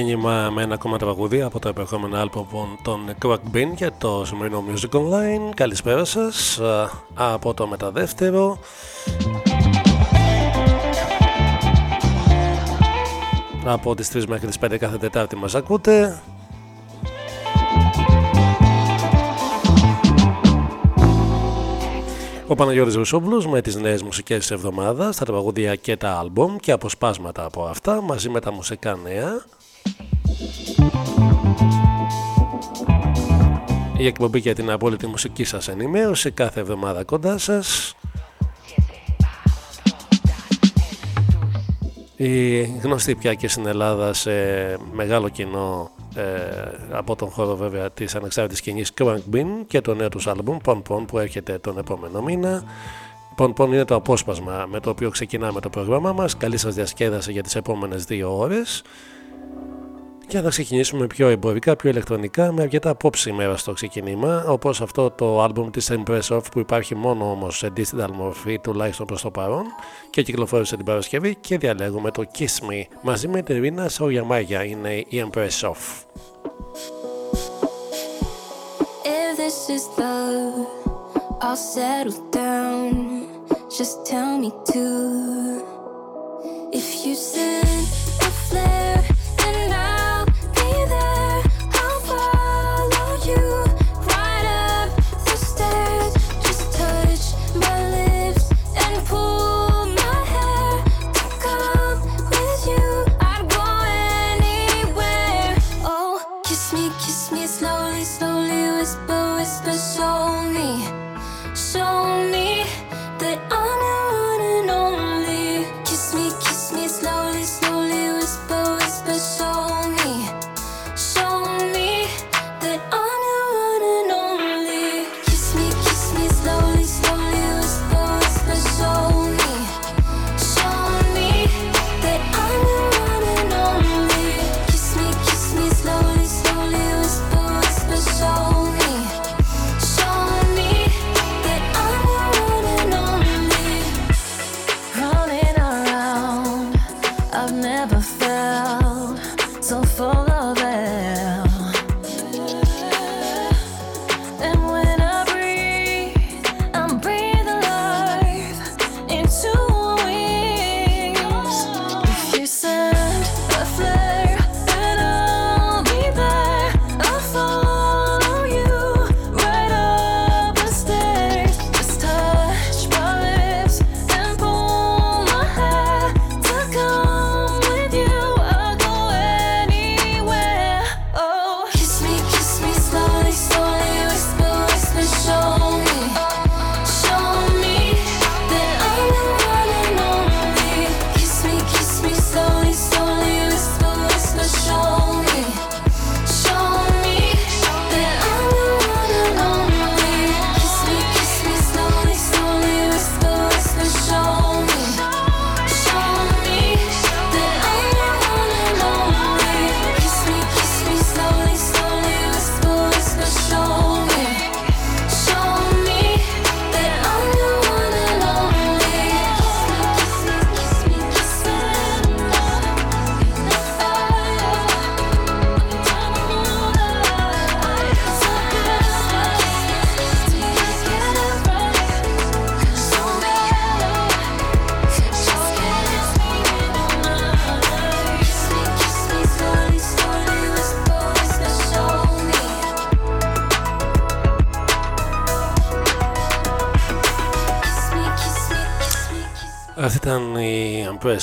ξεκίνημα με ένα ακόμα τραγουδί από το επερχόμενο άλμπο των Crack Bean και το σημερινό Music Online. Καλησπέρα σας από το μεταδεύτερο. Από τις 3 μέχρι τις 5 κάθε Τετάρτη μας ακούτε. Ο Παναγιώτης Ρουσόβλους με τις νέες μουσικές της εβδομάδας, τα τραγουδία και τα άλμπομ και αποσπάσματα από αυτά μαζί με τα μουσικά νέα. Η εκπομπή για την απόλυτη μουσική σας ενημέρωση κάθε εβδομάδα κοντά σας. Η γνωστή πια και στην Ελλάδα σε μεγάλο κοινό ε, από τον χώρο βέβαια της ανεξάρτητης σκηνής Crank Bean και το νέο τους άλμπουμ Pon Pon που έρχεται τον επόμενο μήνα. Pon Pon είναι το απόσπασμα με το οποίο ξεκινάμε το πρόγραμμά μας. Καλή σας διασκέδαση για τις επόμενες δύο ώρες. Και θα ξεκινήσουμε πιο εμπορικά, πιο ηλεκτρονικά με αρκετά απόψη μέρα στο ξεκίνημα όπως αυτό το άλμπουμ της Impress Off που υπάρχει μόνο όμως σε digital μορφή τουλάχιστον προς το παρόν και κυκλοφόρησε την Παρασκευή και διαλέγουμε το Kiss Me μαζί με την Ρίνα Σαουγιαμάγια είναι η Impress Off. If this is love, I'll settle down. Just tell me to. If you send Kiss me, kiss me slowly, slowly, whisper, whisper, show me, show me.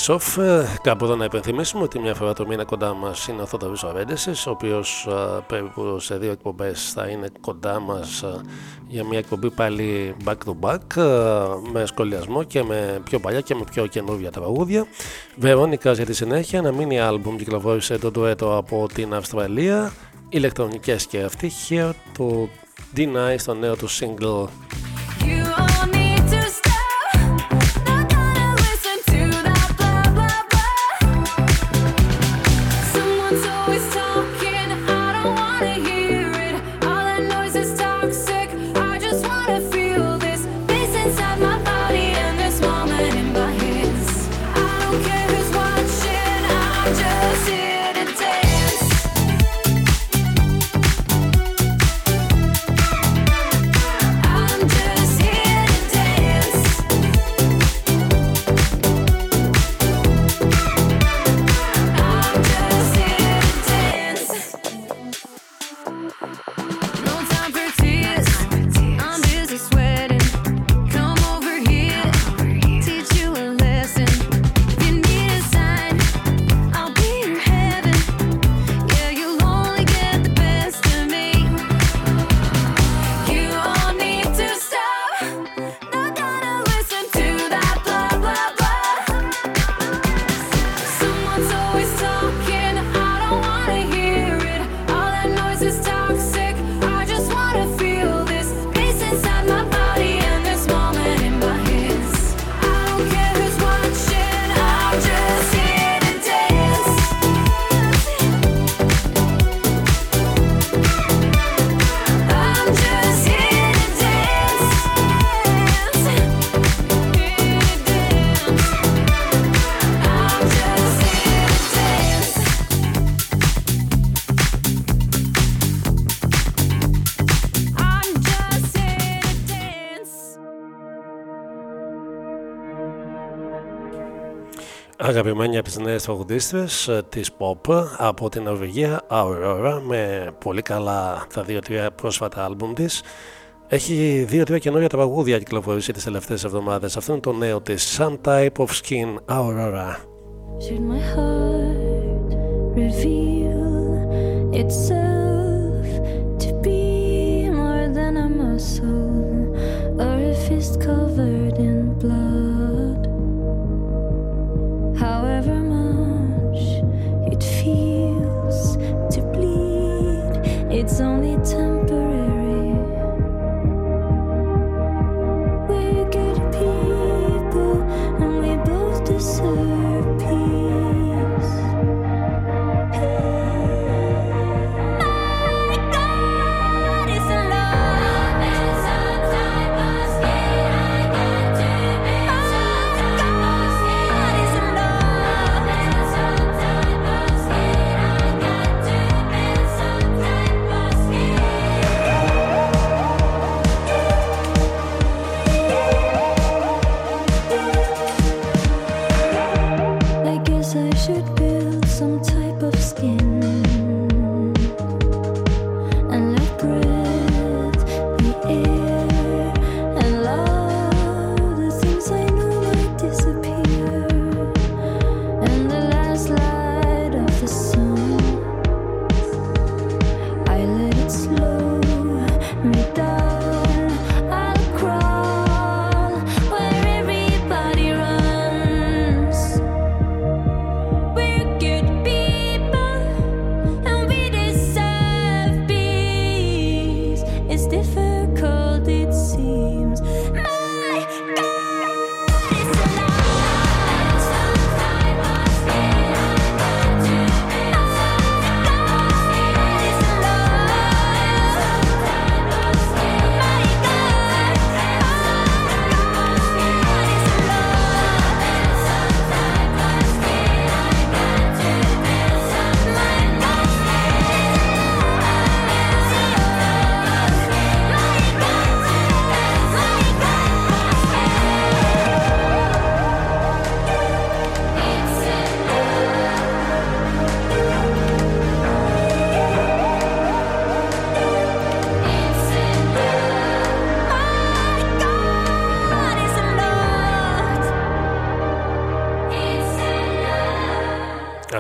Off. Ε, κάπου εδώ να υπενθυμίσουμε ότι μια φορά το μήνα κοντά μας είναι ο Θόδωρη Αβέντεση, ο οποίος ε, περίπου σε δύο εκπομπές θα είναι κοντά μας ε, για μια εκπομπή πάλι back to back με σχολιασμό και με πιο παλιά και με πιο καινούργια τραγούδια. Βερόνικα για τη συνέχεια, ένα mini album κυκλοφόρησε το ντουέτο από την Αυστραλία. Ηλεκτρονικές και αυτή, here to Deny στο νέο του single. Αγαπημένη από τις νέες τραγουδίστρες ε, της pop από την Νορβηγία Aurora με πολύ καλά τα δύο-τρία πρόσφατα άλμπουμ της. Έχει δύο-τρία καινούργια τραγούδια κυκλοφορήσει τις τελευταίες εβδομάδες. Αυτό είναι το νέο της Some Type of Skin Aurora. Should my heart reveal itself to be more than a muscle or a fist covered only time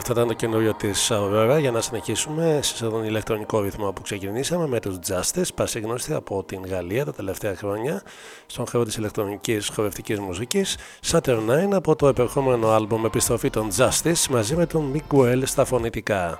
Αυτό ήταν το καινούριο της Aurora για να συνεχίσουμε σε τον ηλεκτρονικό ρυθμό που ξεκινήσαμε με τους Justice, πασίγνωστοι από την Γαλλία τα τελευταία χρόνια στον χώρο της ηλεκτρονικής χορευτικής μουσικής. Saturn 9 από το επερχόμενο άλμπομ επιστροφή των Justice μαζί με τον Miguel στα φωνητικά.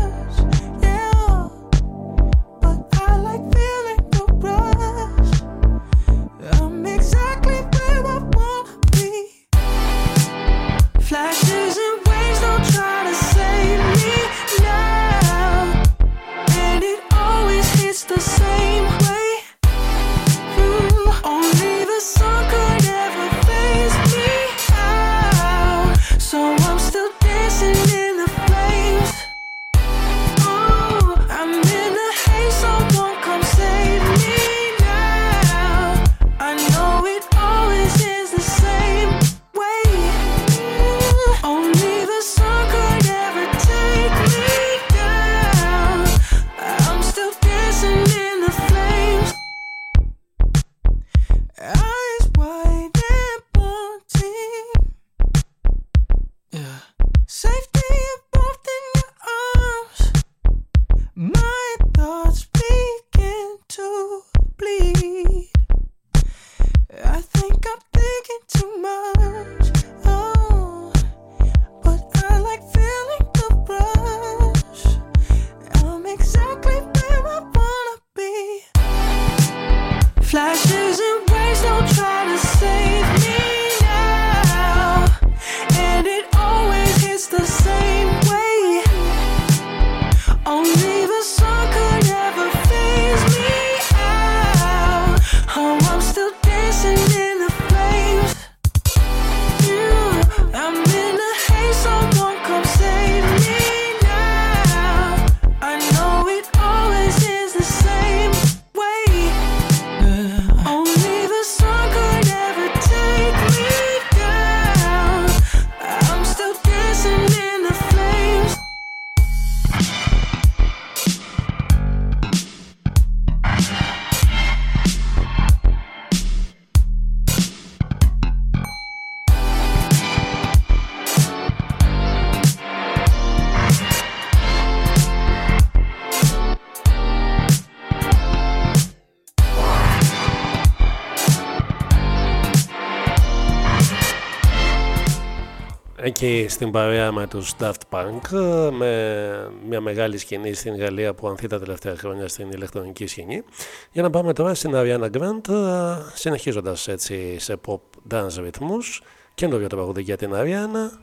εκεί στην παρέα με τους Daft Punk ε, με μια μεγάλη σκηνή στην Γαλλία που ανθεί τα τελευταία χρόνια στην ηλεκτρονική σκηνή. Για να πάμε τώρα στην Ariana Grande ε, συνεχίζοντας έτσι σε pop dance ρυθμούς. Καινούριο τραγούδι για την Ariana.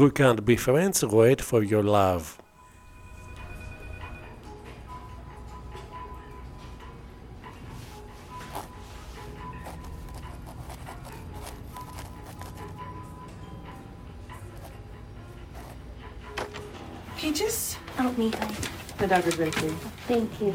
We can't be friends, wait for your love Dr. Gracie. Thank you.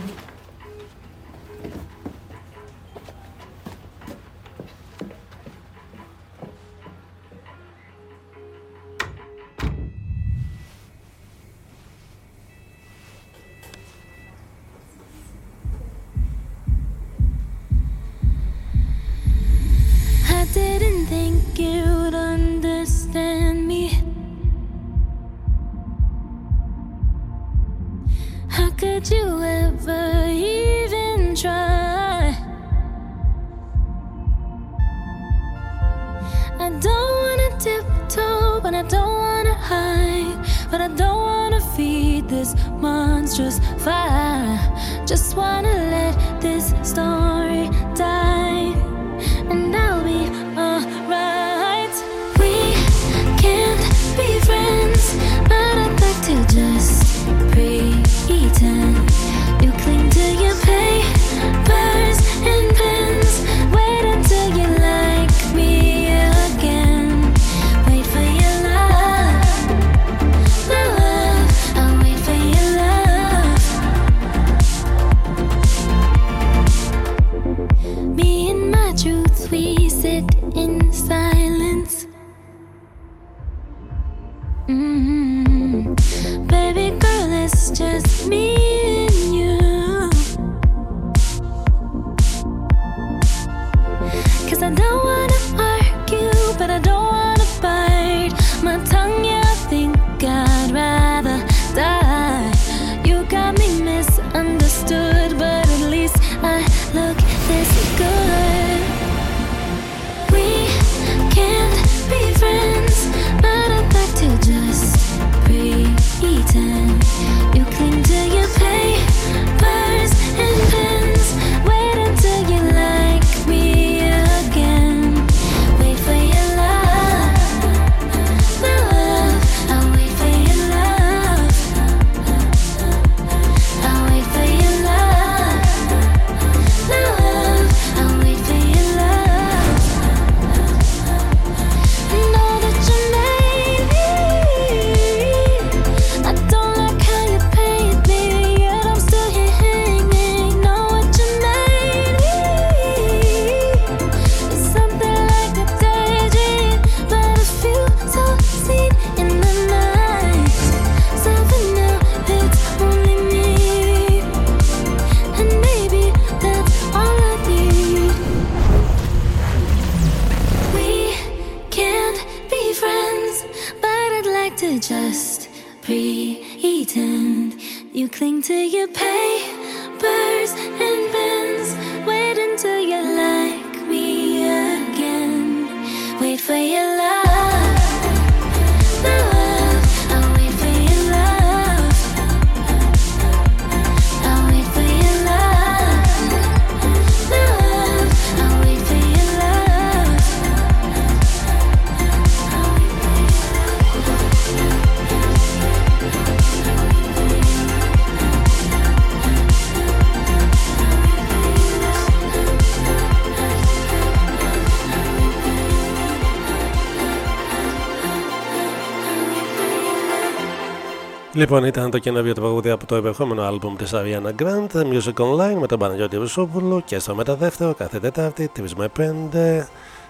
Λοιπόν, ήταν το καινούριο τραγούδι από το επερχόμενο άλμπουμ της Ariana Grande, Music Online, με τον Παναγιώτη Ρουσόπουλο και στο μεταδεύτερο κάθε Τετάρτη, 3 με 5,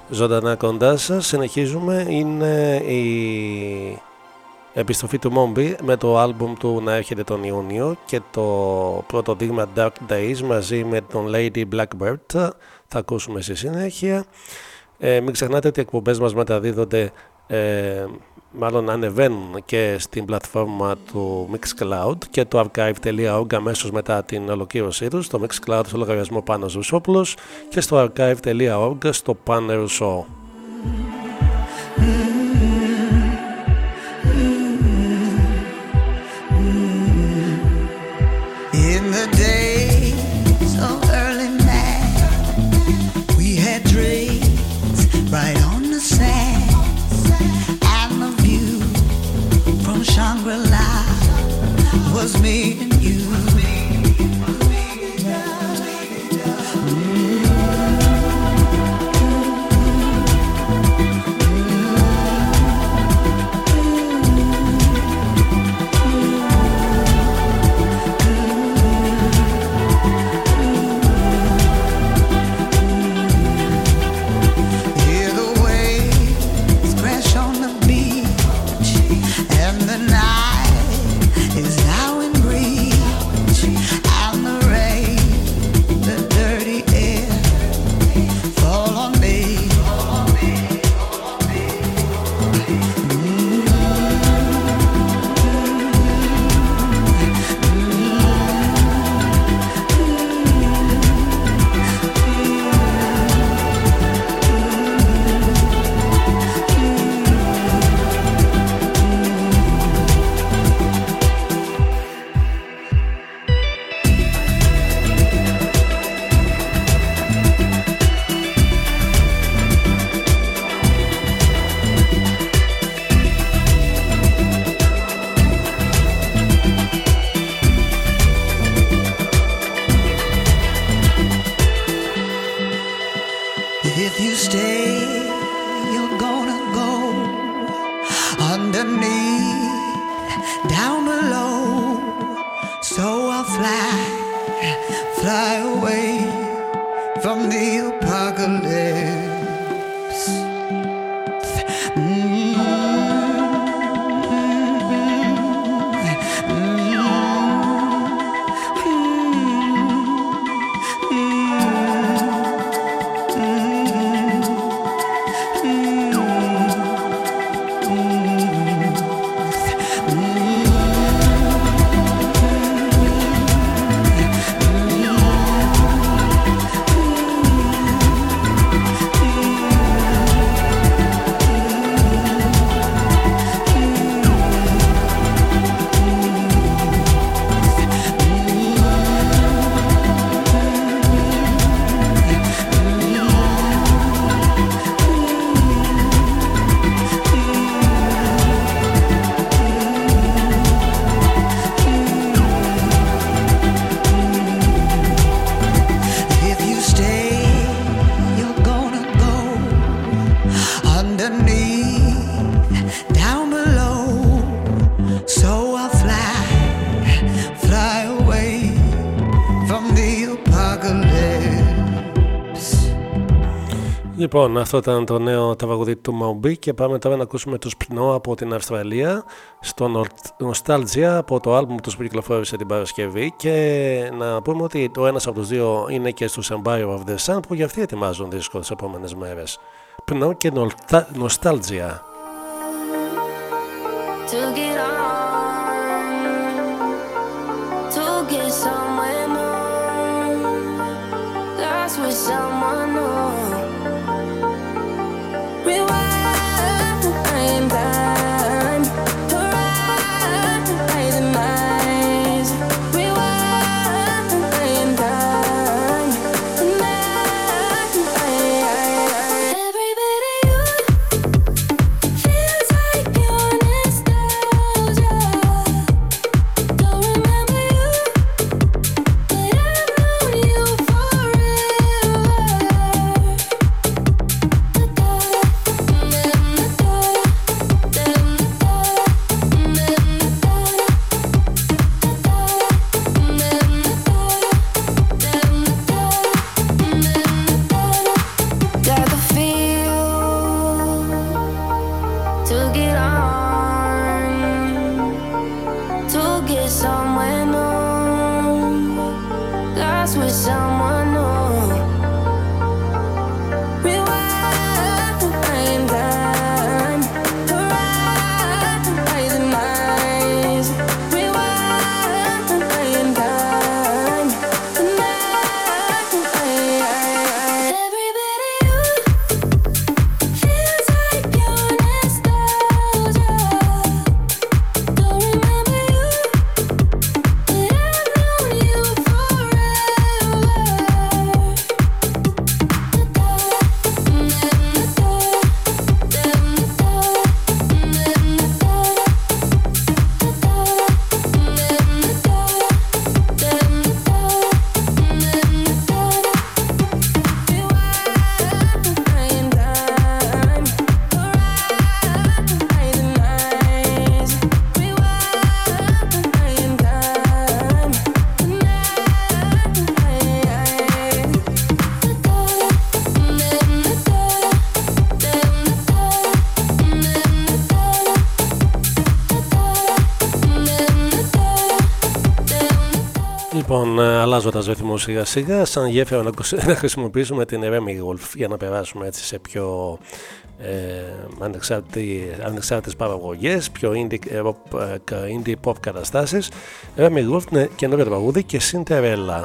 ζωντανά κοντά σας. Συνεχίζουμε, είναι η επιστροφή του Μόμπι με το άλμπουμ του να έρχεται τον Ιούνιο και το πρώτο δείγμα Dark Days μαζί με τον Lady Blackbird θα ακούσουμε στη συνέχεια. Ε, μην ξεχνάτε ότι οι εκπομπές μας μεταδίδονται ε, μάλλον ανεβαίνουν και στην πλατφόρμα του Mixcloud και το archive.org αμέσως μετά την ολοκλήρωσή τους στο Mixcloud στο λογαριασμό Πάνος Ρουσόπουλος και στο archive.org στο Panel Show. Λοιπόν, αυτό ήταν το νέο τραγουδί του Μαουμπί και πάμε τώρα να ακούσουμε τους Πνό από την Αυστραλία στο Nostalgia από το άλμπουμ τους που κυκλοφόρησε την Παρασκευή και να πούμε ότι το ένας από τους δύο είναι και στους Empire of the Sun που για αυτοί ετοιμάζουν δίσκο τις επόμενες μέρες. Πνό και Nostalgia. αλλάζοντα ρυθμό σιγά σιγά, σαν γέφυρα να χρησιμοποιήσουμε την Remy Wolf για να περάσουμε έτσι σε πιο ε, ανεξάρτητες παραγωγές, πιο indie, ε, rock, ε, indie pop καταστάσεις. Remy Wolf είναι καινούριο τραγούδι και Cinderella.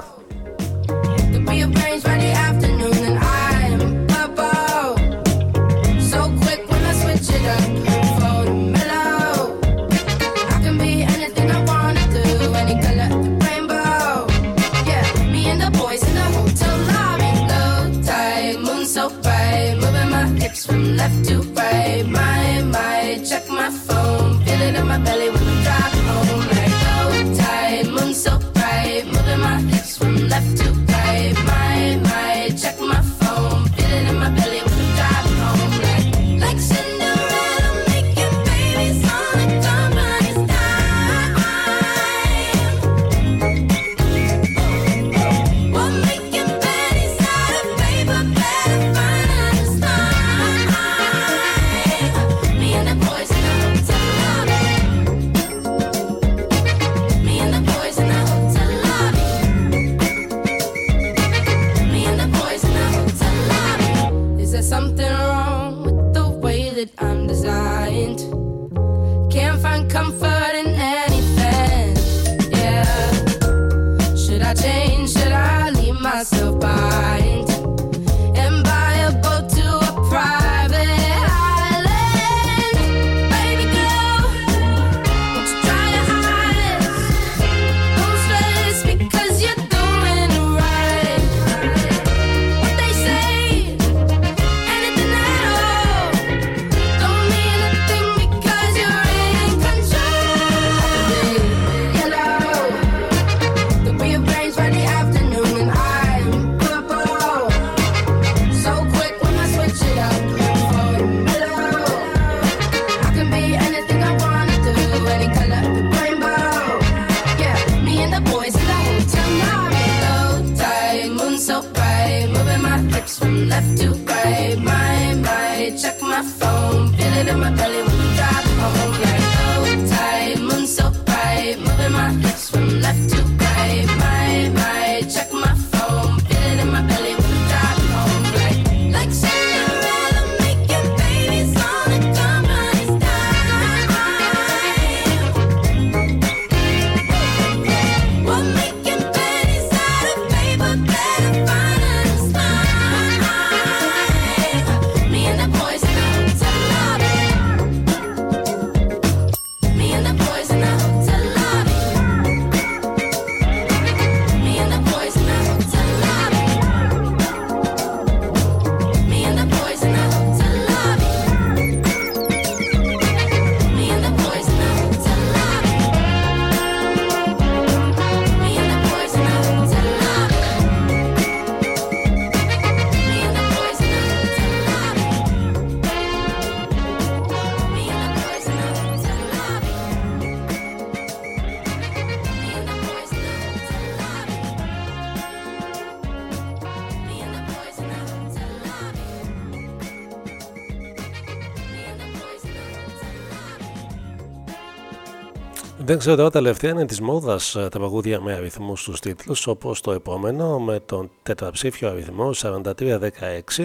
Δεν ξέρω τώρα τα τελευταία είναι της μόδας ε, τα παγούδια με αριθμούς στους τίτλους όπως το επόμενο με τον τετραψήφιο αριθμό 4316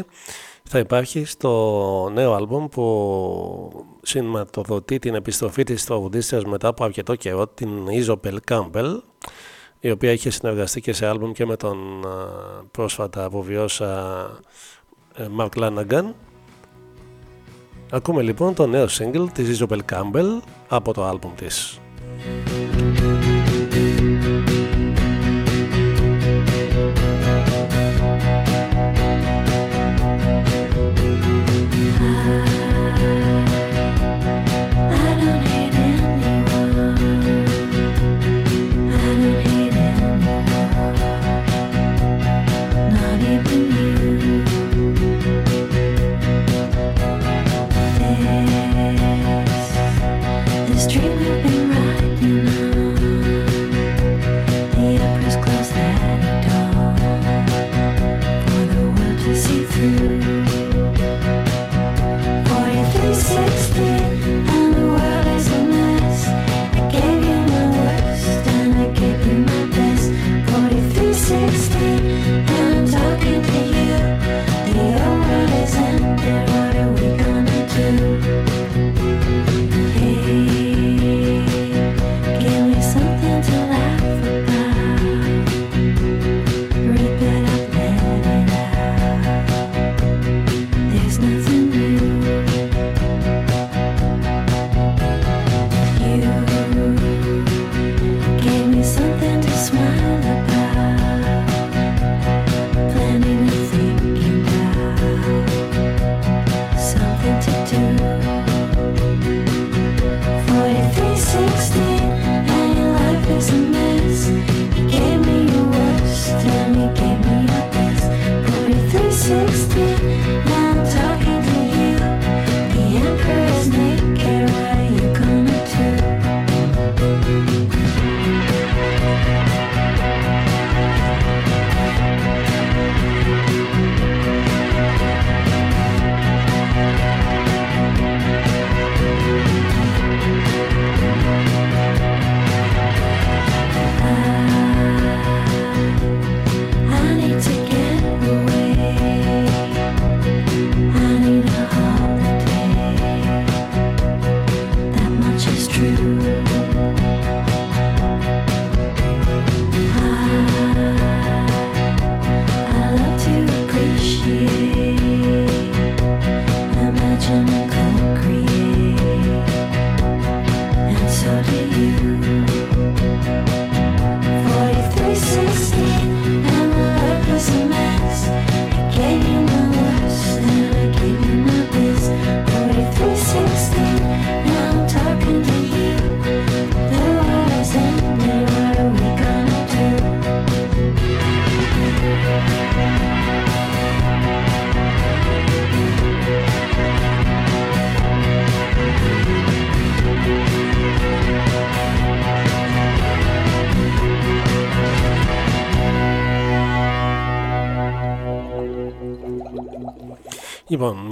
θα υπάρχει στο νέο άλμπομ που σηματοδοτεί την επιστροφή της τραγουδίστρια μετά από αρκετό καιρό την Ιζοπελ Κάμπελ η οποία είχε συνεργαστεί και σε άλμπομ και με τον ε, πρόσφατα αποβιώσα Μαρκ Λάναγκαν Ακούμε λοιπόν το νέο single της Ιζοπελ Κάμπελ από το άλμπομ της. Thank you.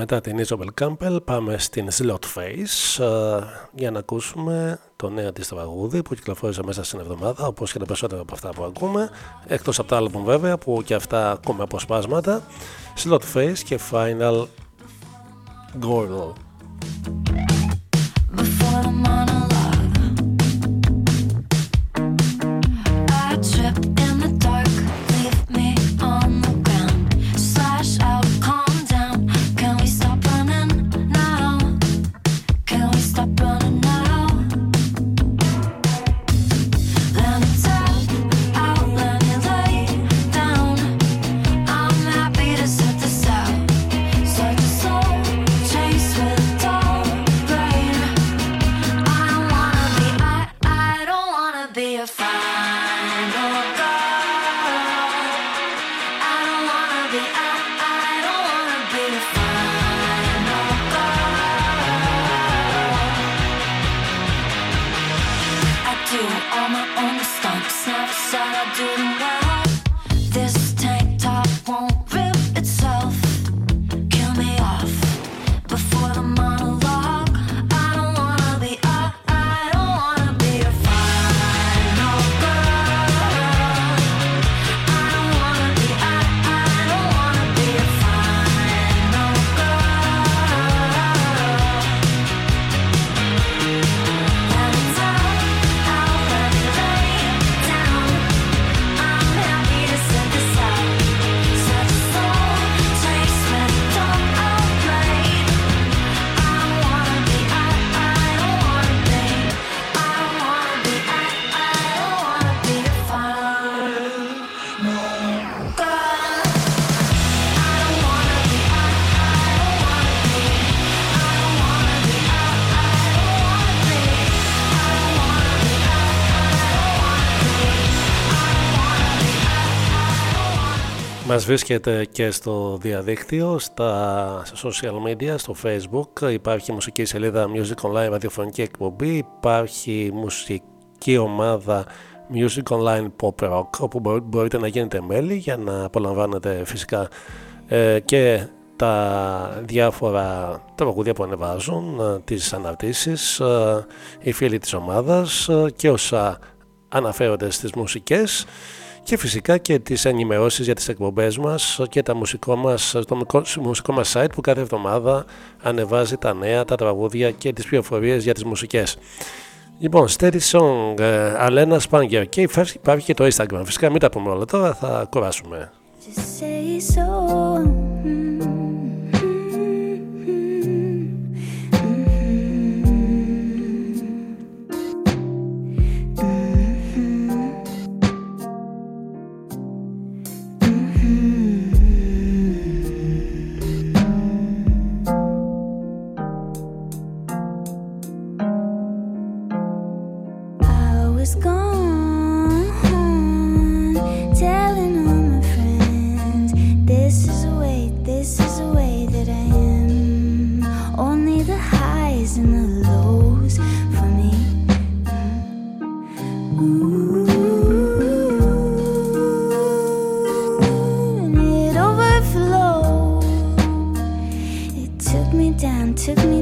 Μετά την Isabel Campbell πάμε στην Slot Face ε, για να ακούσουμε το νέο της τραγούδι που κυκλοφόρησε μέσα στην εβδομάδα όπως και τα περισσότερα από αυτά που ακούμε εκτός από τα άλμπουμ βέβαια που και αυτά ακούμε αποσπάσματα. Slot Face και Final Girl Μας βρίσκεται και στο διαδίκτυο, στα social media, στο facebook. Υπάρχει μουσική σελίδα Music Online ραδιοφωνική εκπομπή. Υπάρχει μουσική ομάδα Music Online Pop Rock όπου μπορεί- μπορείτε να γίνετε μέλη για να απολαμβάνετε φυσικά ε, και τα διάφορα τραγούδια που ανεβάζουν, ε, τις αναρτήσεις, ε, οι φίλοι της ομάδας ε, και όσα αναφέρονται στις μουσικές και φυσικά και τις ενημερώσεις για τις εκπομπές μας και τα μουσικό μας, το μικο- μουσικό μας site που κάθε εβδομάδα ανεβάζει τα νέα, τα τραγούδια και τις πληροφορίες για τις μουσικές. Λοιπόν, Steady Song, ε, Αλένα Σπάνγκερ και υπάρχει υπάρχει και το Instagram. Φυσικά μην τα πούμε όλα τώρα, θα κουράσουμε. Just say so. with me.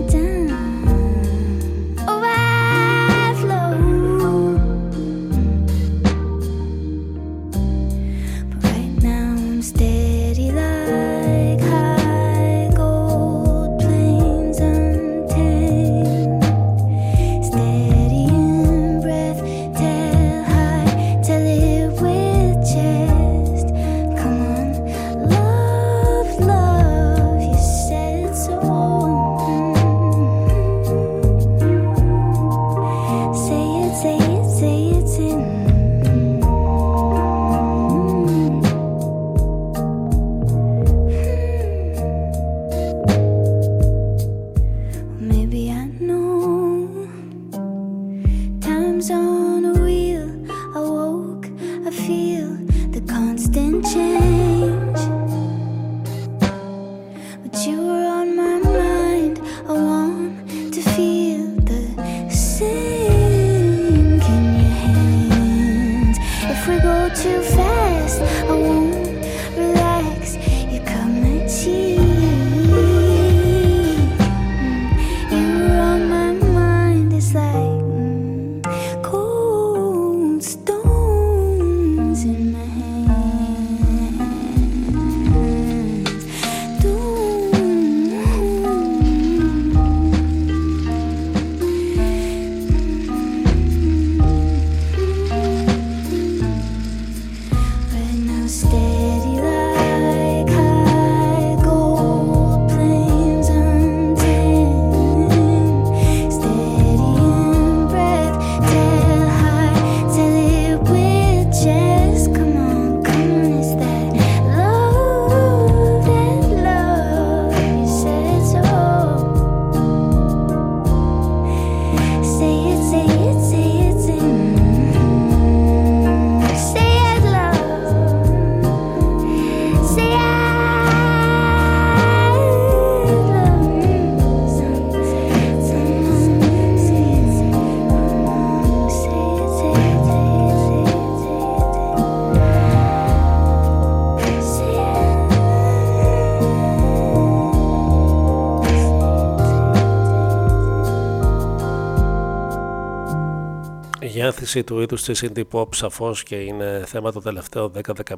εξέλιξη του είδους της indie pop σαφώς και είναι θέμα των τελευταίων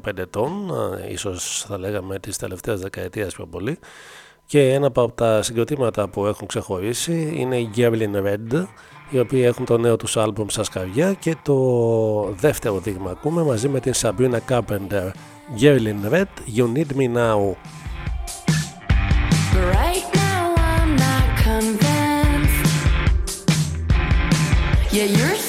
10-15 ετών, ίσως θα λέγαμε της τελευταίας δεκαετίας πιο πολύ. Και ένα από τα συγκροτήματα που έχουν ξεχωρίσει είναι οι Gerlin Red, οι οποίοι έχουν το νέο τους άλμπουμ στα σκαβιά και το δεύτερο δείγμα ακούμε μαζί με την Sabrina Carpenter. Gerlin Red, You Need Me Now. Right Yeah, you're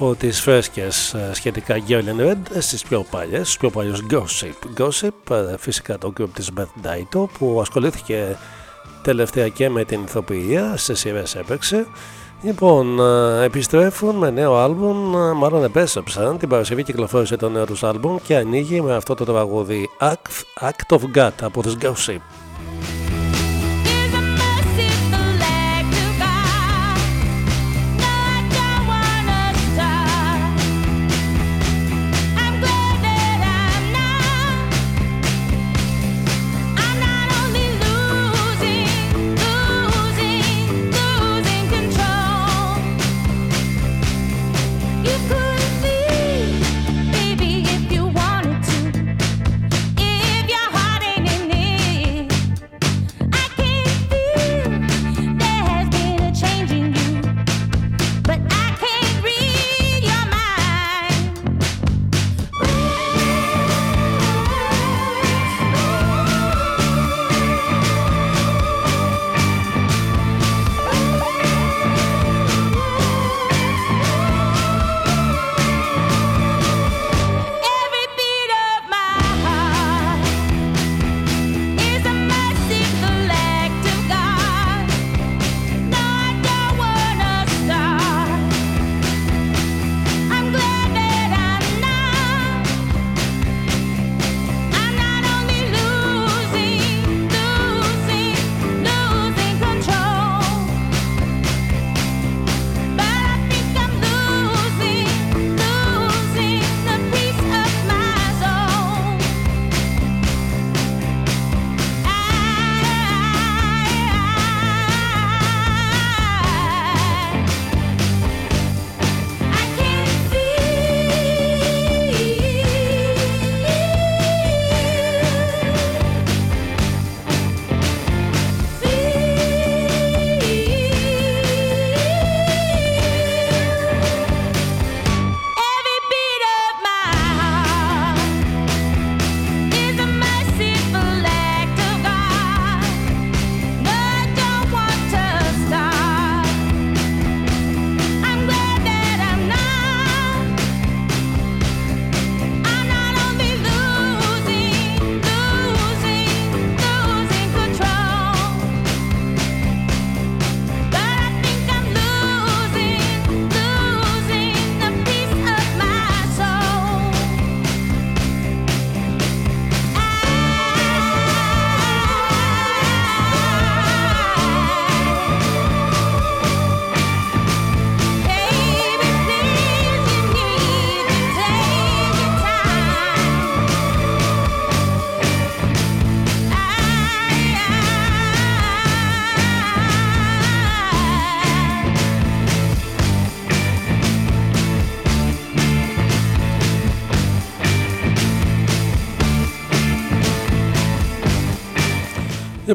από τις φρέσκες ε, σχετικά Girl in Red ε, στις πιο παλιές, στις πιο παλιούς Gossip. Gossip ε, φυσικά το group της Beth Daito που ασχολήθηκε τελευταία και με την ηθοποιία, σε σειρές έπαιξε. Λοιπόν, επιστρέφουν με νέο άλμπουμ, μάλλον επέστρεψαν, την Παρασκευή κυκλοφόρησε το νέο τους άλμπουμ και ανοίγει με αυτό το τραγούδι Act, Act of God από τους Gossip.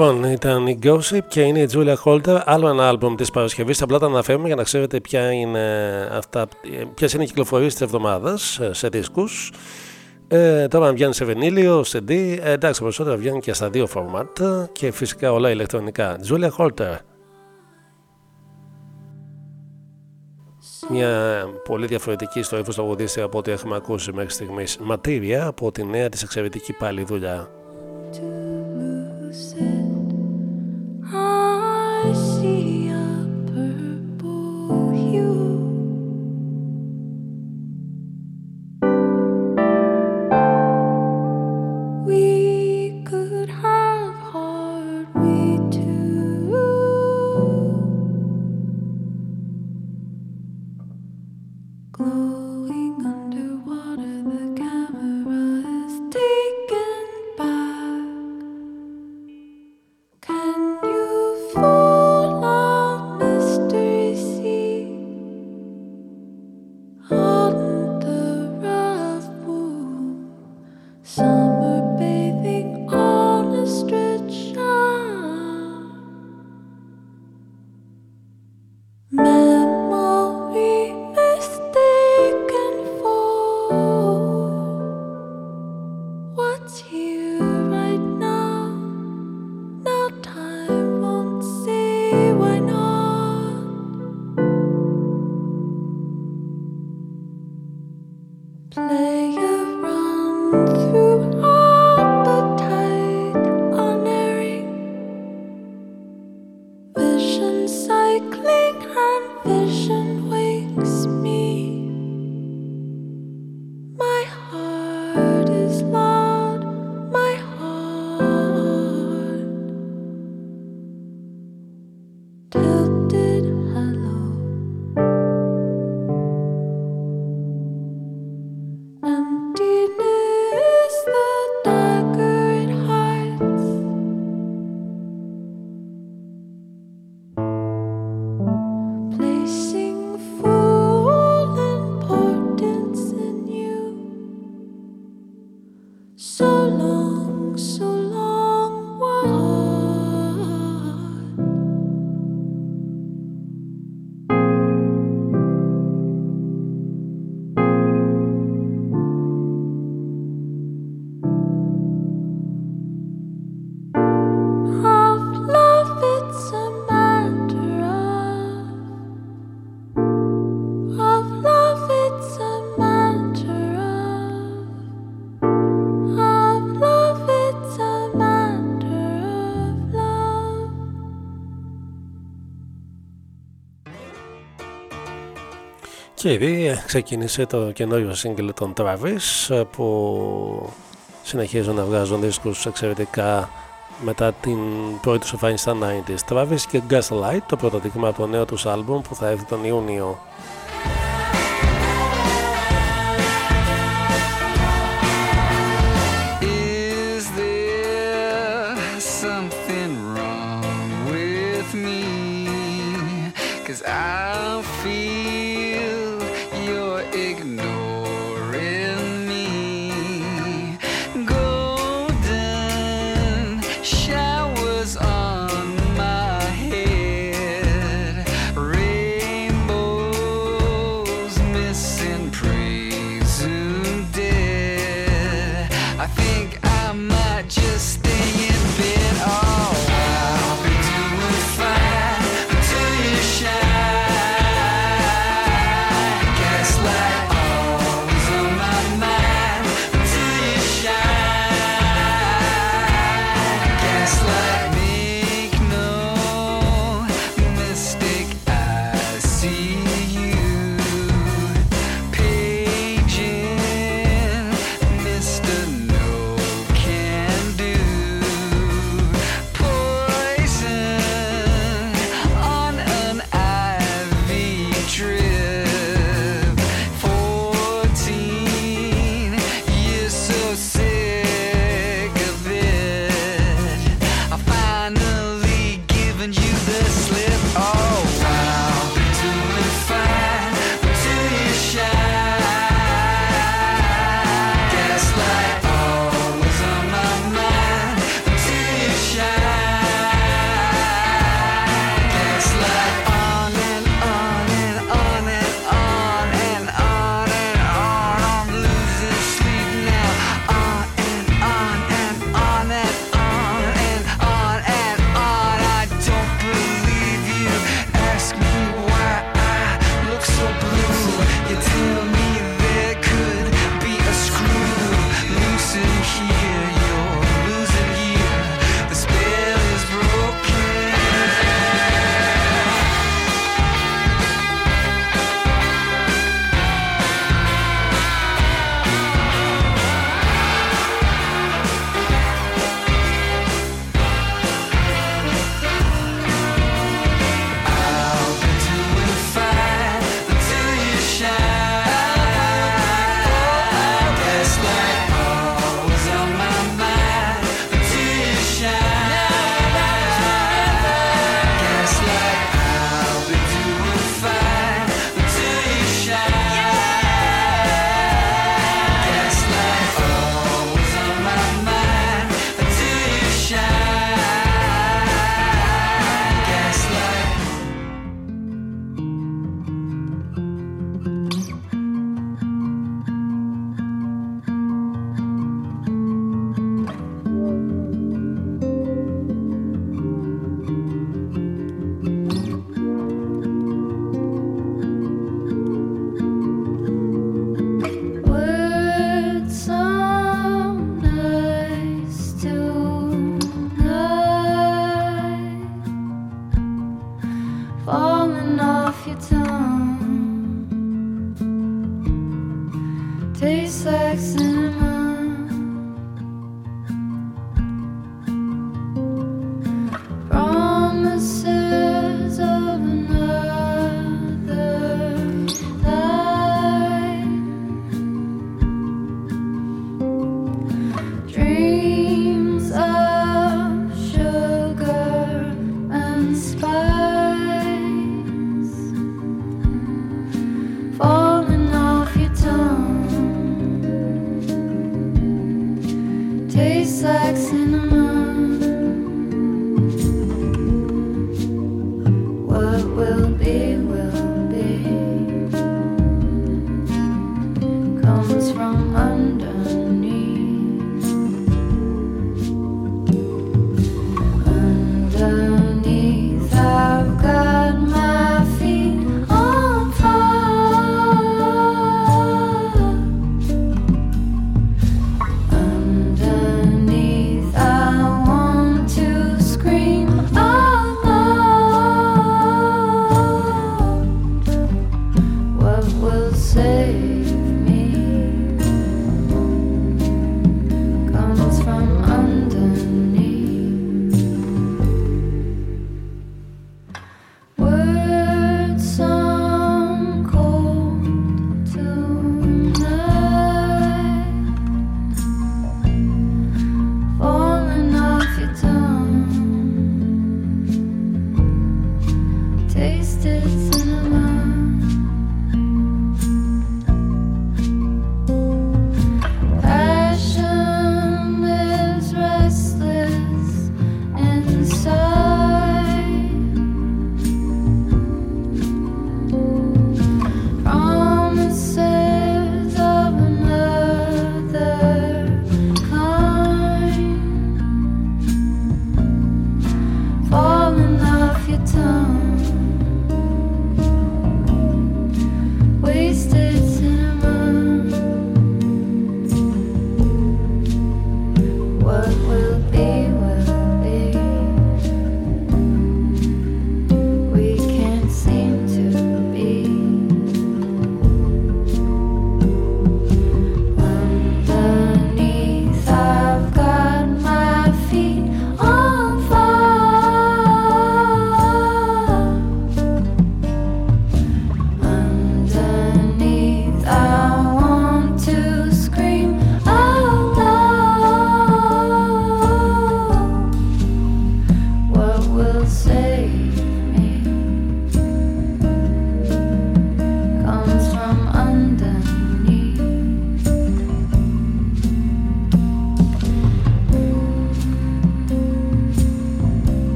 Λοιπόν, ήταν η Gossip και είναι η Julia Holter. Άλλο ένα άλμπομ της Παρασκευής. Απλά τα αναφέρουμε για να ξέρετε ποια είναι αυτά, ποιες είναι οι κυκλοφορίες της εβδομάδας ε, σε δίσκους. Ε, τώρα βγαίνει σε βενίλιο, CD. Ε, εντάξει, περισσότερα βγαίνουν και στα δύο format και φυσικά όλα ηλεκτρονικά. Julia Holter. Μια πολύ διαφορετική στο ύφος τραγουδίστρια από ό,τι έχουμε ακούσει μέχρι στιγμής. Ματήρια από τη νέα της εξαιρετική πάλι δουλειά. to ήδη ξεκίνησε το καινούριο single των Travis ε, που συνεχίζουν να βγάζουν δίσκους εξαιρετικά μετά την πρώτη τους εμφάνιση στα 90s. Travis και Gaslight, το πρώτο δείγμα από το νέο τους άλμπουμ που θα έρθει τον Ιούνιο.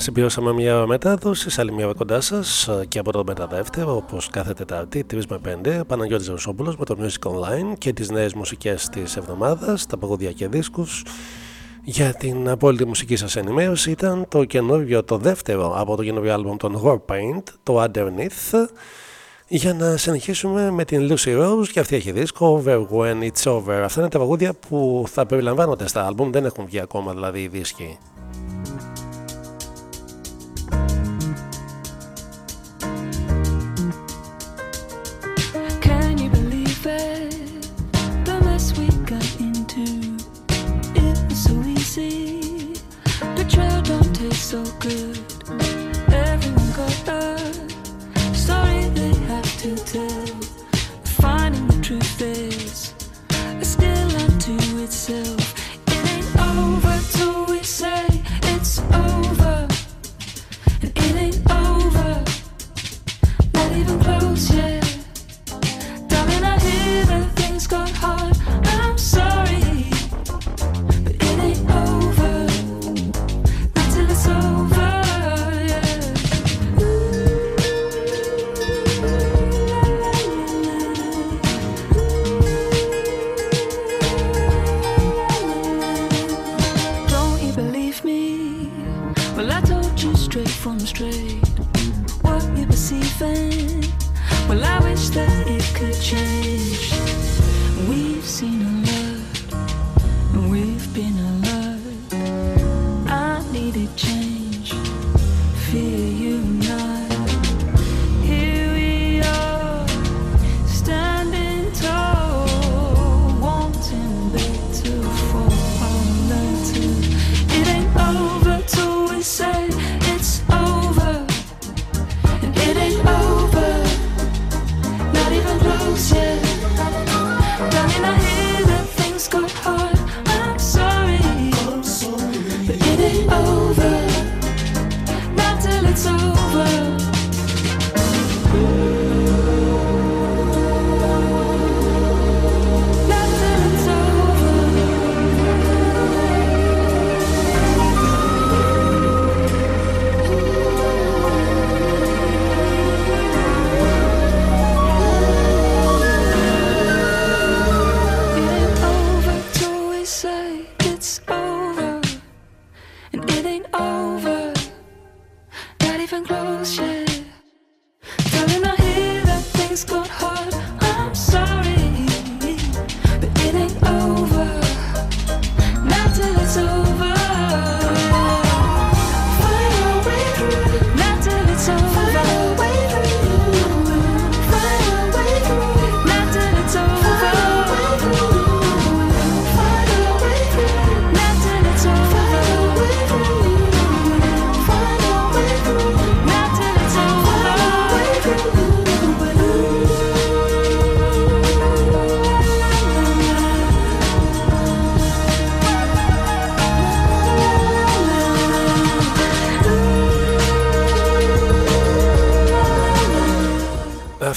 συμπληρώσαμε μια μετάδοση σε άλλη μια κοντά σας ε, και από το μεταδεύτερο, όπως κάθε Τετάρτη, 3 με 5, Παναγιώτης Ζευσόπουλο με το Music Online και τις νέες μουσικές της εβδομάδας, τα παγόδια και δίσκους. Για την απόλυτη μουσική σας ενημέρωση ήταν το καινούριο, το δεύτερο από το καινούριο album των Warpaint, το Underneath. Για να συνεχίσουμε με την Lucy Rose και αυτή έχει δίσκο Over When It's Over. Αυτά είναι τα παγόδια που θα περιλαμβάνονται στα άλμπουμ, δεν έχουν βγει ακόμα δηλαδή οι δίσκοι. itself. from straight. What you're perceiving. Well, I wish that it could change.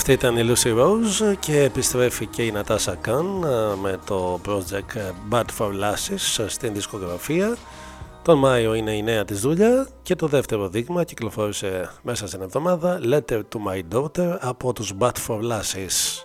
Αυτή ήταν η Lucy Rose και επιστρέφει και η Natasha Khan ε, με το project ε, Bad for Lasses ε, στην δισκογραφία. Τον Μάιο είναι η νέα της δουλειά και το δεύτερο δείγμα κυκλοφόρησε μέσα στην εβδομάδα Letter to My Daughter από τους Bad for Lasses.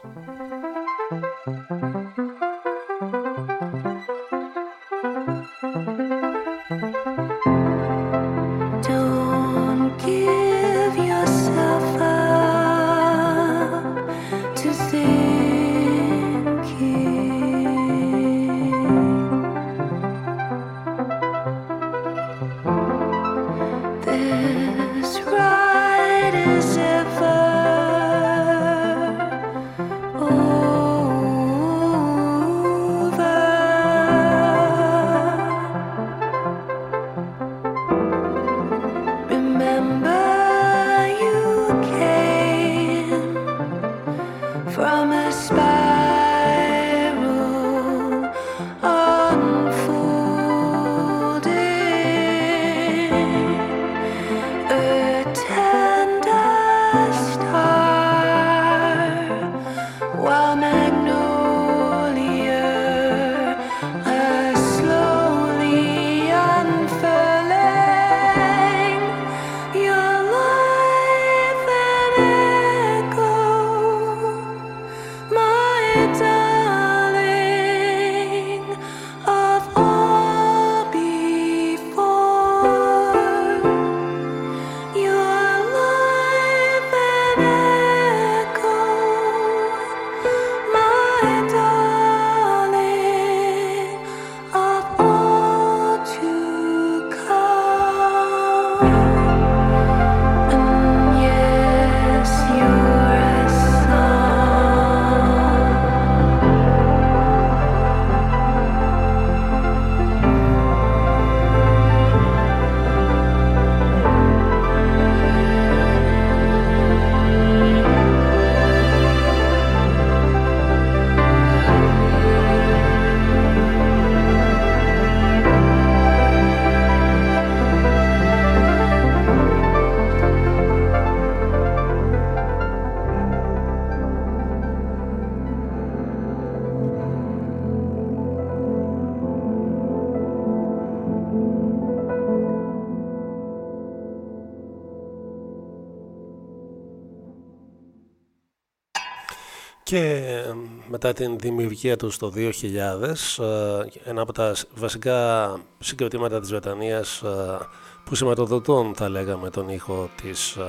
Μετά την δημιουργία του το 2000, ε, ένα από τα βασικά συγκροτήματα της Βρετανίας ε, που σηματοδοτούν θα λέγαμε τον ήχο της ε,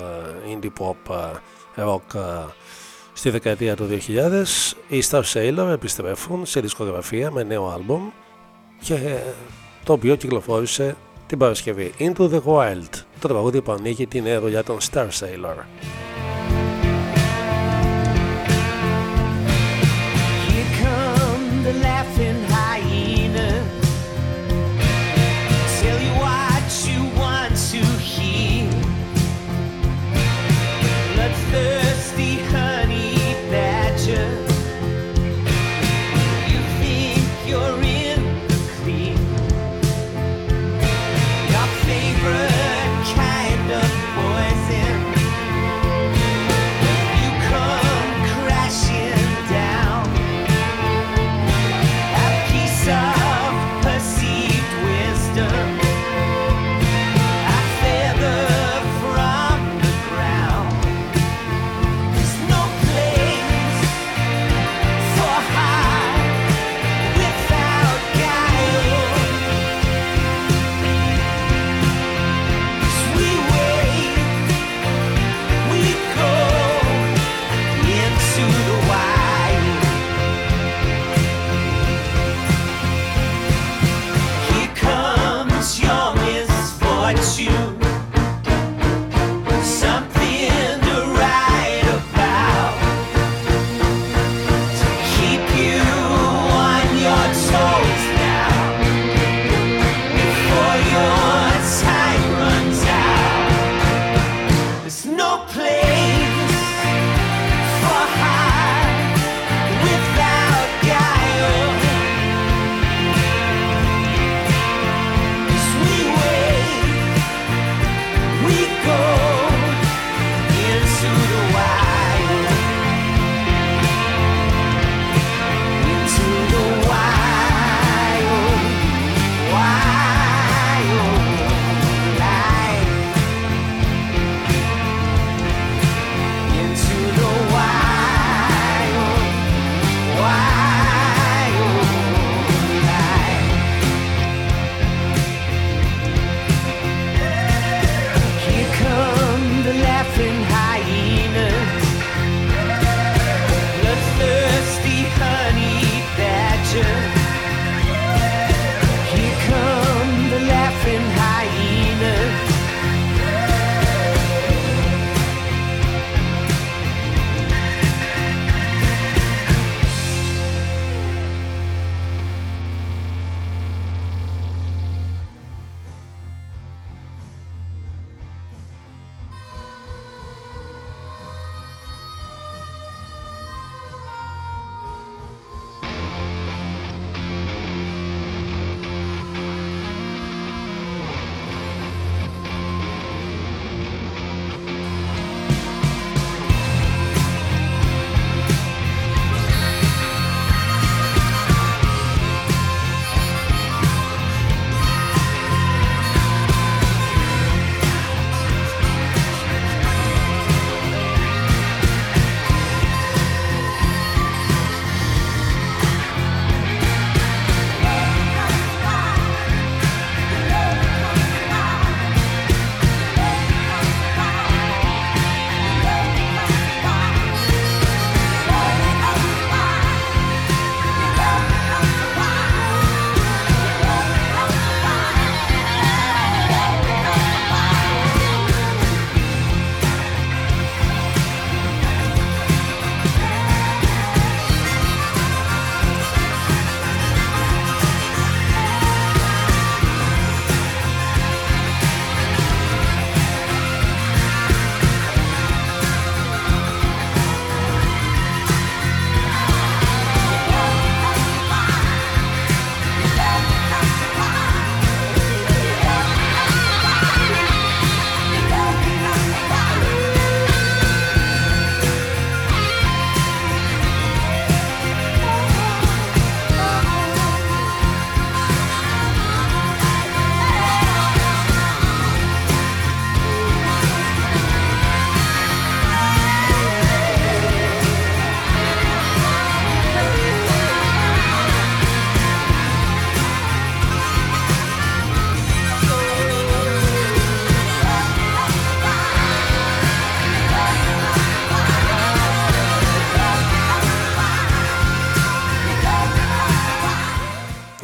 indie pop ε, rock ε, στη δεκαετία του 2000 οι Star Sailor επιστρέφουν σε δισκογραφία με νέο άλμπομ και ε, το οποίο κυκλοφόρησε την Παρασκευή. Into the Wild το τραγούδι που ανοίγει τη νέα δουλειά των Star Sailor laughing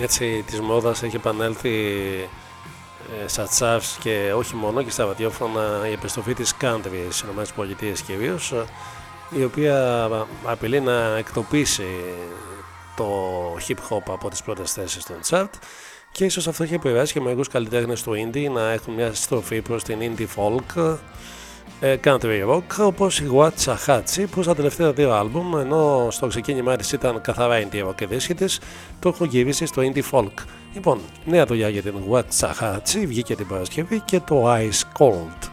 έτσι της μόδας έχει επανέλθει ε, στα charts και όχι μόνο και στα ραδιόφωνα η επιστροφή της country στις ΗΠΑ κυρίως ε, η οποία απειλεί να εκτοπίσει το hip hop από τις πρώτες θέσεις των chart και ίσως αυτό έχει επηρεάσει και μερικούς καλλιτέχνες του indie να έχουν μια στροφή προς την indie folk. ε, country rock όπως η Watchahatchee που στα τελευταία δύο άλμπουμ ενώ στο ξεκίνημά της ήταν καθαρά indie rock και δίσκη της το έχουν γυρίσει στο indie folk. Λοιπόν νέα δουλειά για την Watchahatchee βγήκε την Παρασκευή και το Ice Cold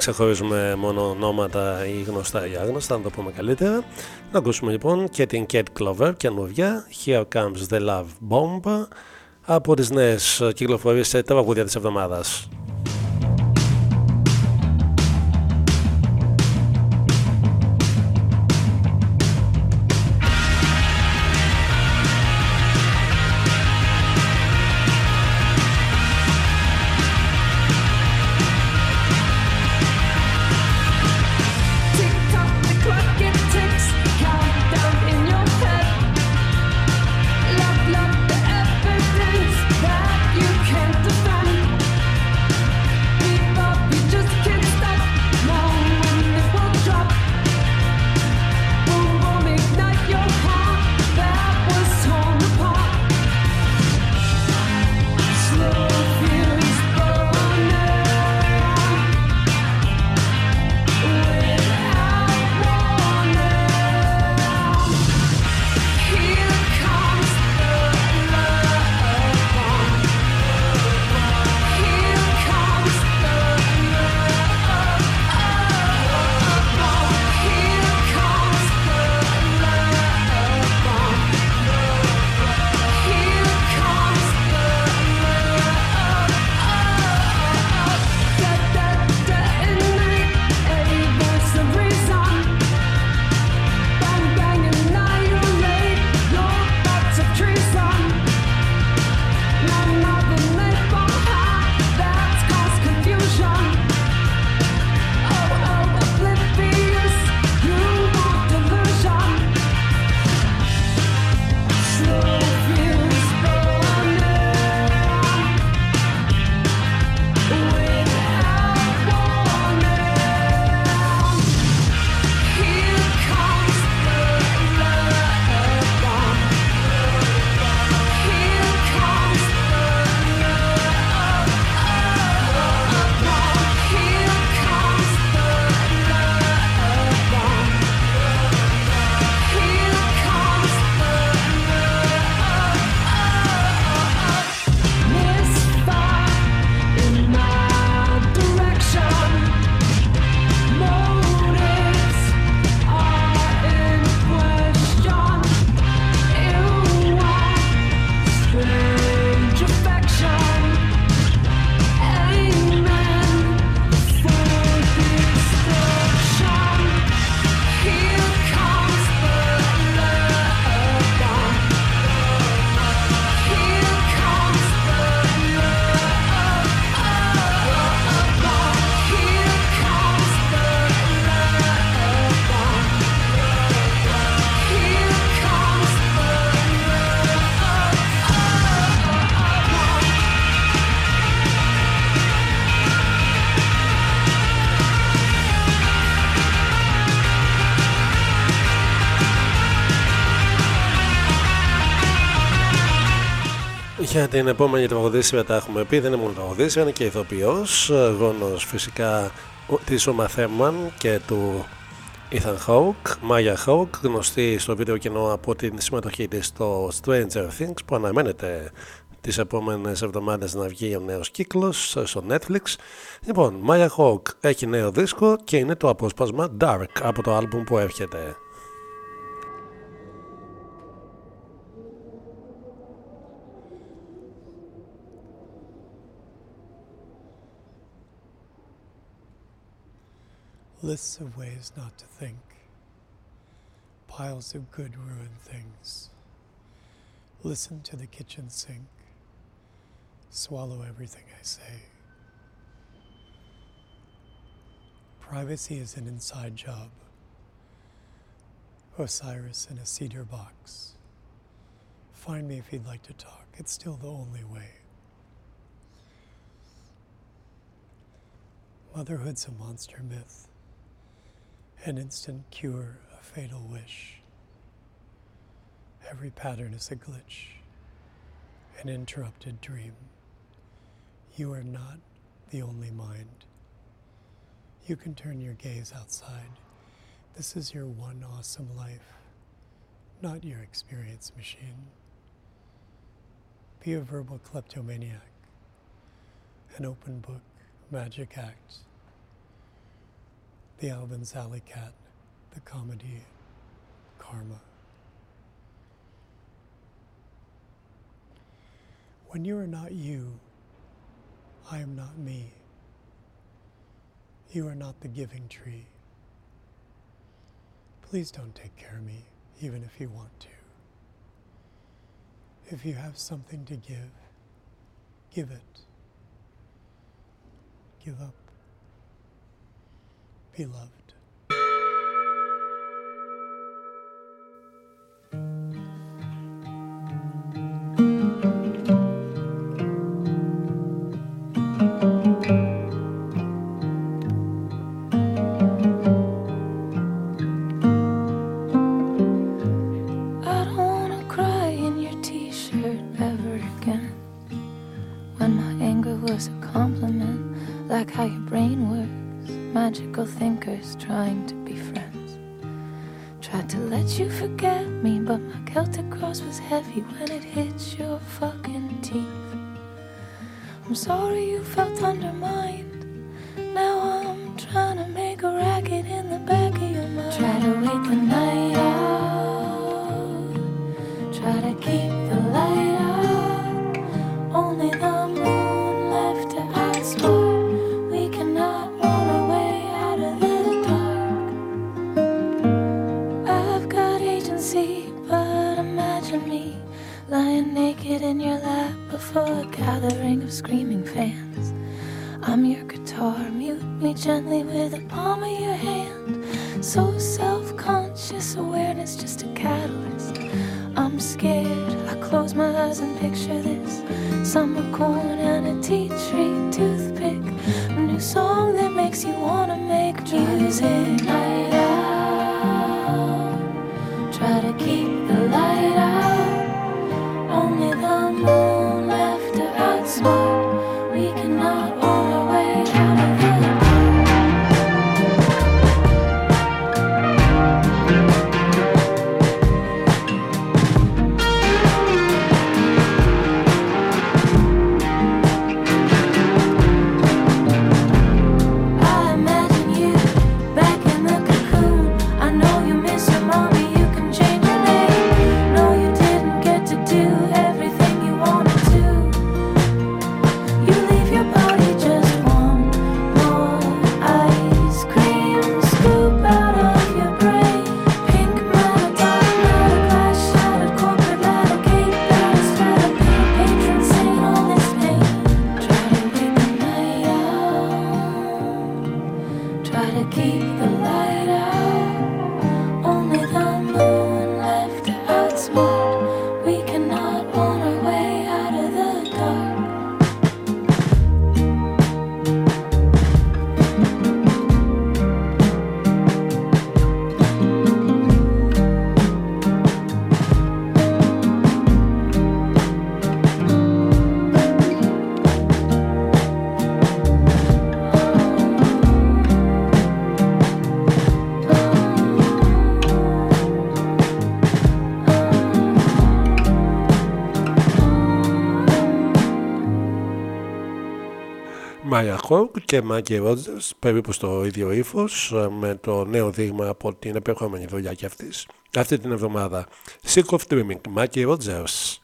ξεχωρίζουμε μόνο ονόματα ή γνωστά ή άγνωστα, να το πούμε καλύτερα, να ακούσουμε λοιπόν και την Kate Clover, καινούργια, Here Comes the Love Bomb, από τις νέες κυκλοφορίες σε τραγούδια της εβδομάδας. Για την επόμενη τραγουδίστρια τα έχουμε πει, δεν είναι μόνο τραγουδίστρια, είναι και ηθοποιός, γόνος φυσικά της Uma Thurman και του Ethan Hawke, Maya Hawke, γνωστή στο βίντεο κοινό από την συμμετοχή της στο Stranger Things που αναμένεται τις επόμενες εβδομάδες να βγει ο νέος κύκλος στο Netflix. Λοιπόν, Maya Hawke έχει νέο δίσκο και είναι το απόσπασμα Dark από το άλμπουμ που έρχεται. Lists of ways not to think, piles of good ruined things. Listen to the kitchen sink, swallow everything I say. Privacy is an inside job. Osiris in a cedar box. Find me if you'd like to talk. It's still the only way. Motherhood's a monster myth an instant cure, a fatal wish. Every pattern is a glitch, an interrupted dream. You are not the only mind. You can turn your gaze outside. This is your one awesome life, not your experience machine. Be a verbal kleptomaniac, an open book, magic act the Alvin's Alley Cat, the comedy Karma. When you are not you, I am not me. You are not the giving tree. Please don't take care of me, even if you want to. If you have something to give, give it. Give up be loved. Forget me, but my Celtic cross was heavy when it hit your fucking teeth. I'm sorry you felt undermined. Now I'm trying to make a racket in the back of your mind. Try to wait the night. In your lap before a gathering of screaming fans. I'm your guitar, mute me gently with the palm of your hand. So self conscious awareness, just a catalyst. I'm scared. I close my eyes and picture this summer corn and a tea tree toothpick. A new song that makes you wanna make music. Και Maggie Rogers, περίπου στο ίδιο ύφος, ε, με το νέο δείγμα από την επερχόμενη δουλειά και αυτής. Αυτή την εβδομάδα. Sick of Dreaming, Maggie Rogers.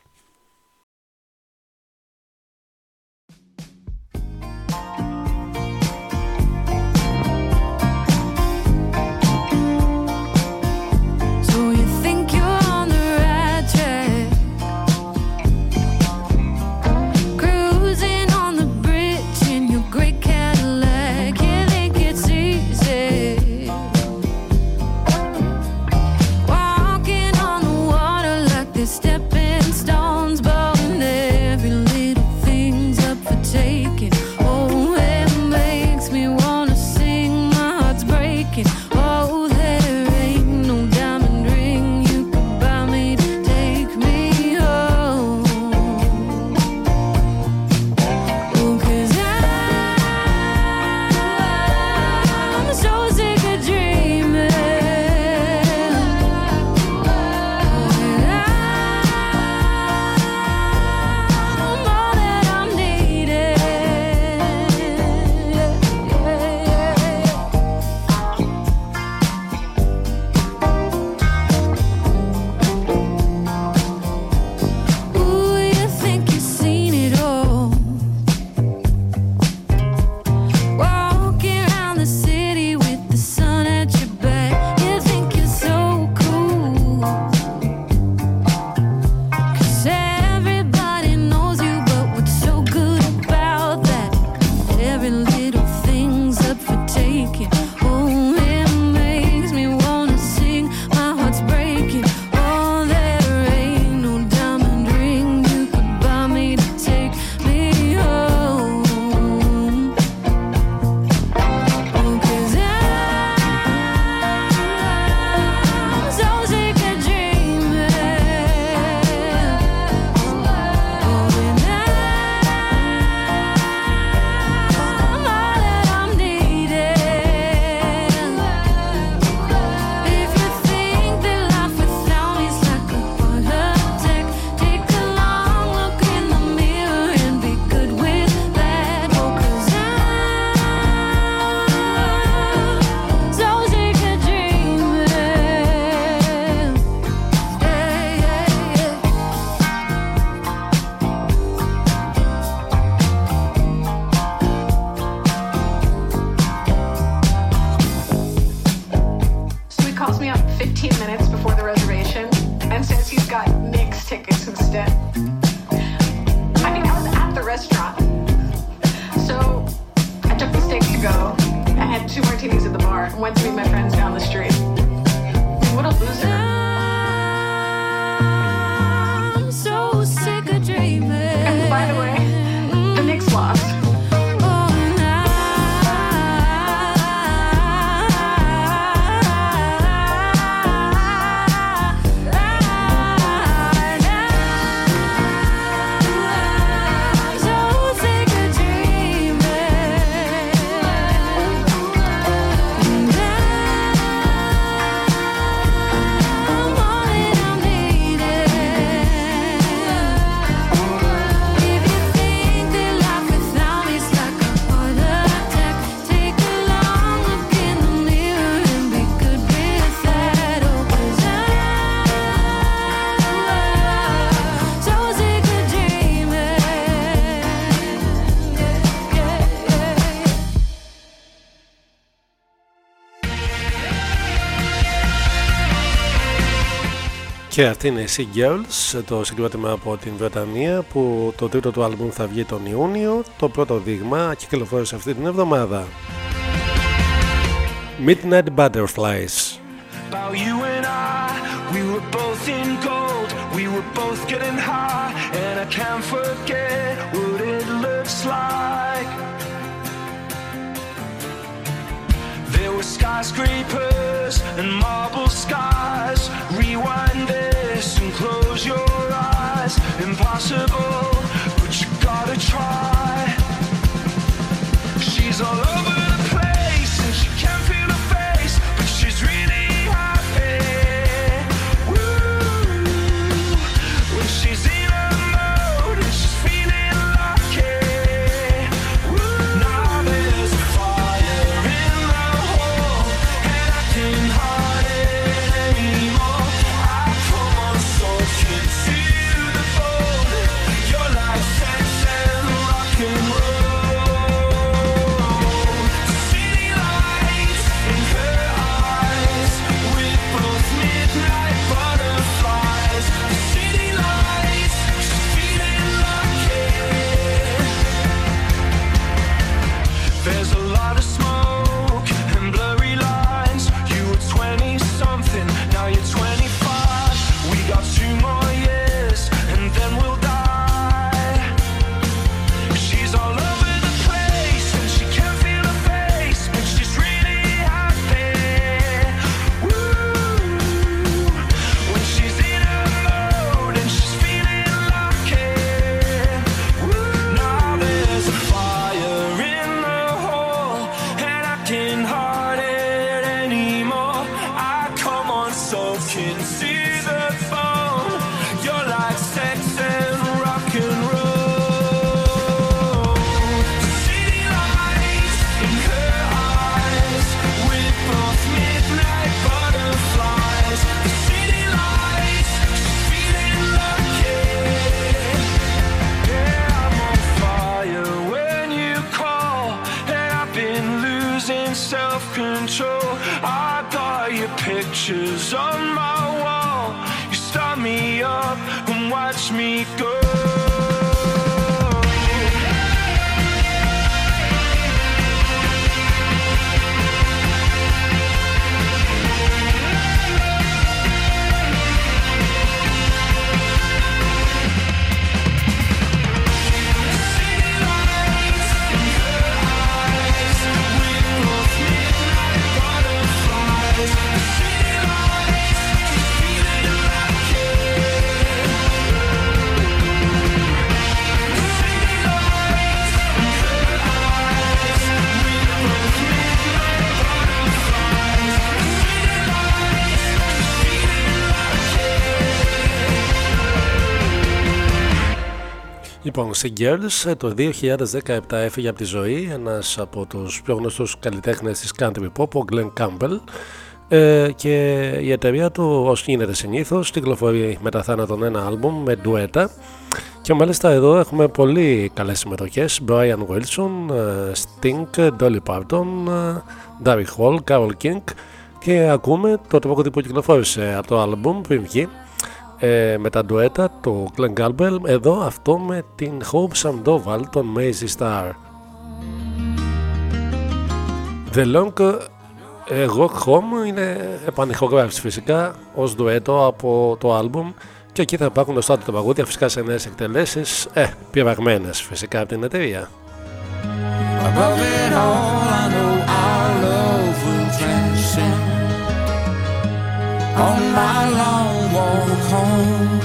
Και αυτή είναι η Sea Girls, το συγκρότημα από την Βρετανία που το τρίτο του άλμπουμ θα βγει τον Ιούνιο, το πρώτο δείγμα κυκλοφόρησε αυτή την εβδομάδα. Midnight Butterflies About you and I, we were both in gold, we were both getting high, and I can't forget what it looks like. There were skyscrapers and marble skies. Rewind this and close your eyes. Impossible, but you gotta try. She's all over. Λοιπόν, Girls το 2017 έφυγε από τη ζωή ένας από τους πιο γνωστούς καλλιτέχνες της country pop, ο Glenn Campbell ε, και η εταιρεία του ως γίνεται συνήθως κυκλοφορεί μετά θάνατον ένα άλμπουμ με ντουέτα. Και μάλιστα εδώ έχουμε πολύ καλές συμμετοχές. Brian Wilson, ε, Sting, Dolly Parton, ε, Darry Hall, Carol King. Και ακούμε το τραγούδι που κυκλοφόρησε από το άλμπουμ πριν βγει ε, με τα ντουέτα το Glenn Campbell εδώ αυτό με την Hope Sandoval τον Maisie Star The Long ε, Walk Home είναι επανηχογράφηση φυσικά ως ντουέτο από το άλμπουμ. Και εκεί θα υπάρχουν το στάδιο τα παγούδια φυσικά σε νέες εκτελέσεις. Ε, πειραγμένες φυσικά από την εταιρεία. Above it all, I know our love will transcend. On my long walk home,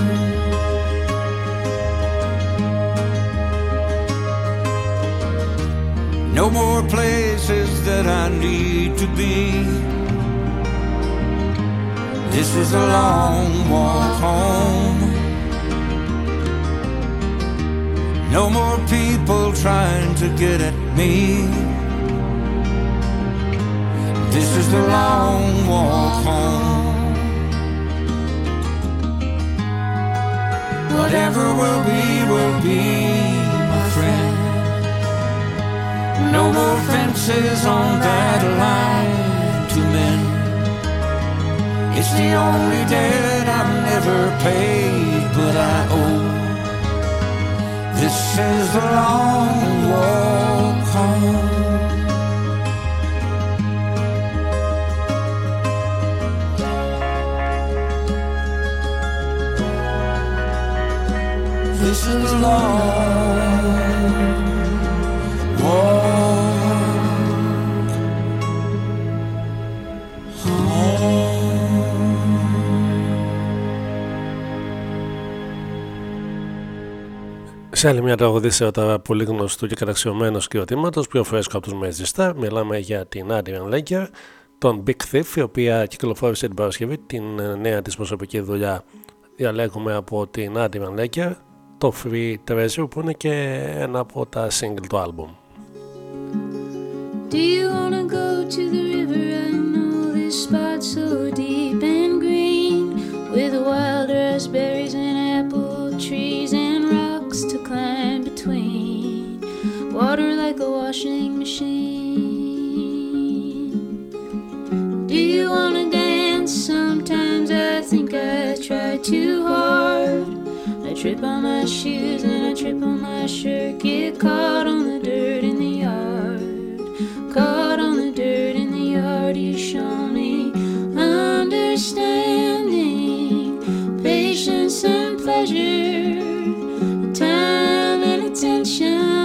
no more places that I need to be. This is a long walk home. No more people trying to get at me. This is the long walk home. Whatever will be, will be, my friend. No more fences on that line to mend. It's the only debt I've never paid, but I owe. This is the long walk home. This is the long walk Σε άλλη μια τραγουδίστρια τώρα πολύ γνωστού και καταξιωμένου σκηρωτήματος, πιο φρέσκο από τους Μέζιστα, μιλάμε για την Adrian Legger, τον Big Thief, η οποία κυκλοφόρησε την Παρασκευή την ε, νέα της προσωπική δουλειά. Διαλέγουμε από την Adrian Legger το Free Treasure που είναι και ένα από τα single του album. Do you wanna go to the river? I know this spot so deep and green with wild raspberries and apple trees and rocks to climb between. Water like a washing machine. Do you wanna dance? Sometimes I think I try too hard. I trip on my shoes and I trip on my shirt. Get caught on the dirt in the yard. Caught on the dirt in the yard. You show me understanding, patience and pleasure, time and attention.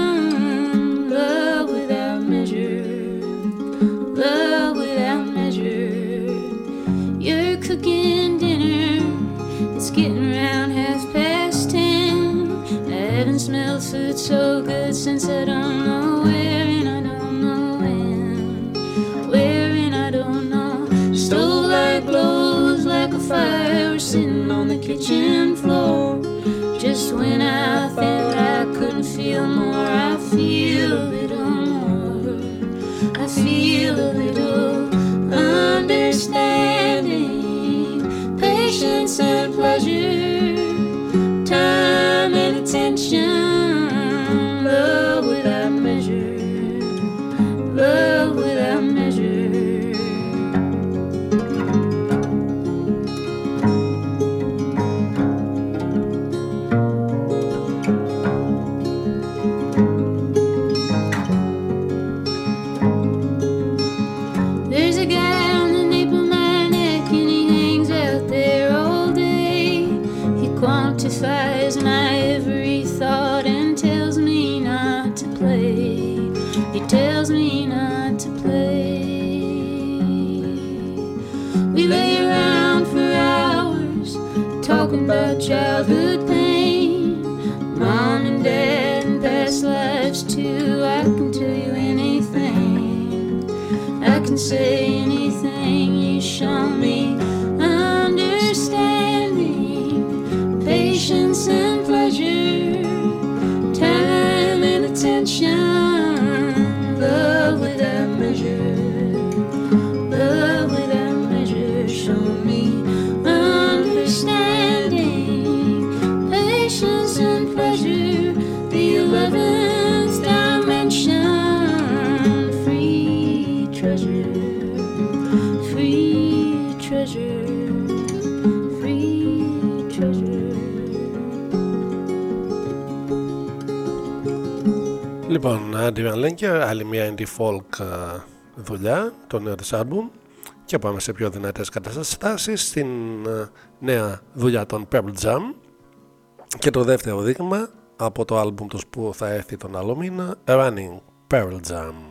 And pleasure, time and attention. childhood pain. Mom and dad and past lives too. I can tell you anything. I can say anything. Λοιπόν, Adrian Lenker, άλλη μια indie folk ε, δουλειά, το νέο της άλμπουμ. Και πάμε σε πιο δυνατές καταστάσεις στην ε, νέα δουλειά των Pearl Jam. Και το δεύτερο δείγμα από το άλμπουμ τους που θα έρθει τον άλλο μήνα Running Pearl Jam.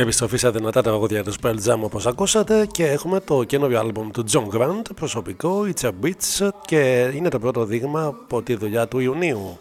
Επιστροφή στα δυνατά τραγούδια του Pearl Jam όπως ακούσατε και έχουμε το καινούριο άλμπομ του John Grant, προσωπικό, It's a Beach και είναι το πρώτο δείγμα από τη δουλειά του Ιουνίου.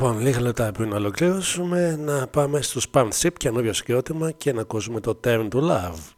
Λοιπόν, λίγα λεπτά πριν ολοκληρώσουμε, να πάμε στο Spam Ship και καινούριο συγκρότημα και να ακούσουμε το Turn to Love.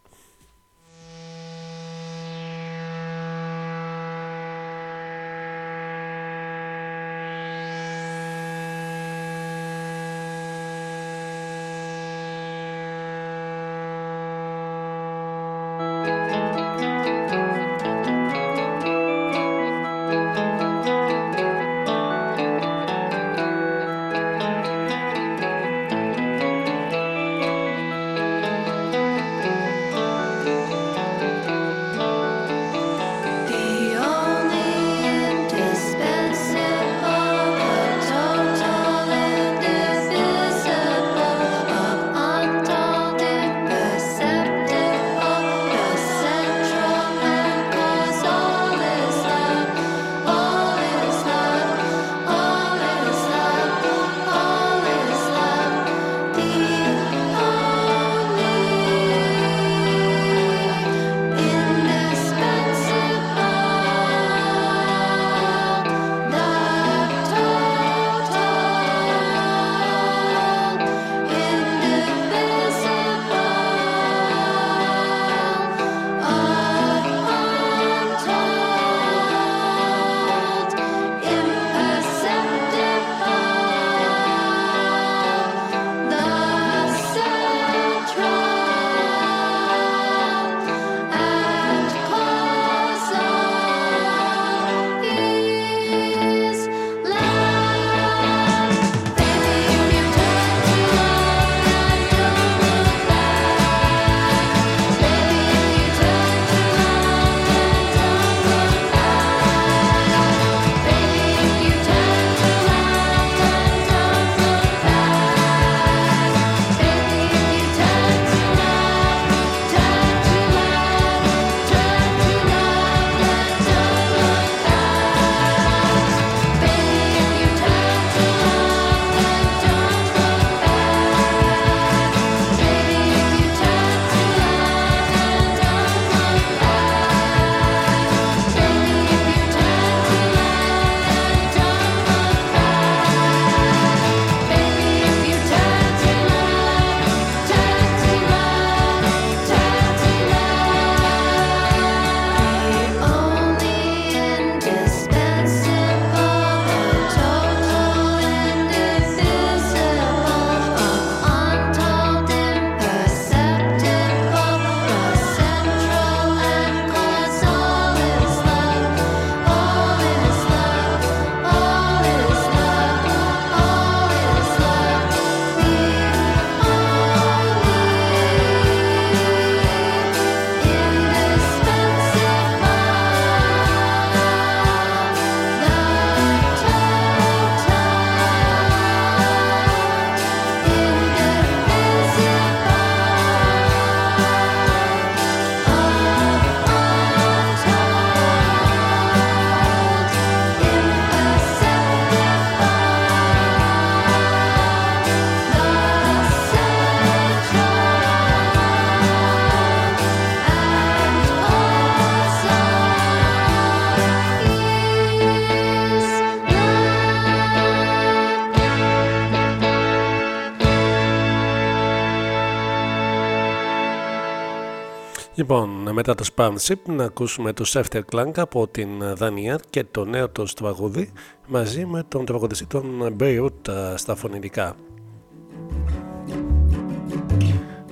Λοιπόν, μετά το Sparship να ακούσουμε το Sefter Clank από την Δανία και το νέο του τραγούδι μαζί με τον τραγουδιστή των Beirut ε, στα φωνητικά.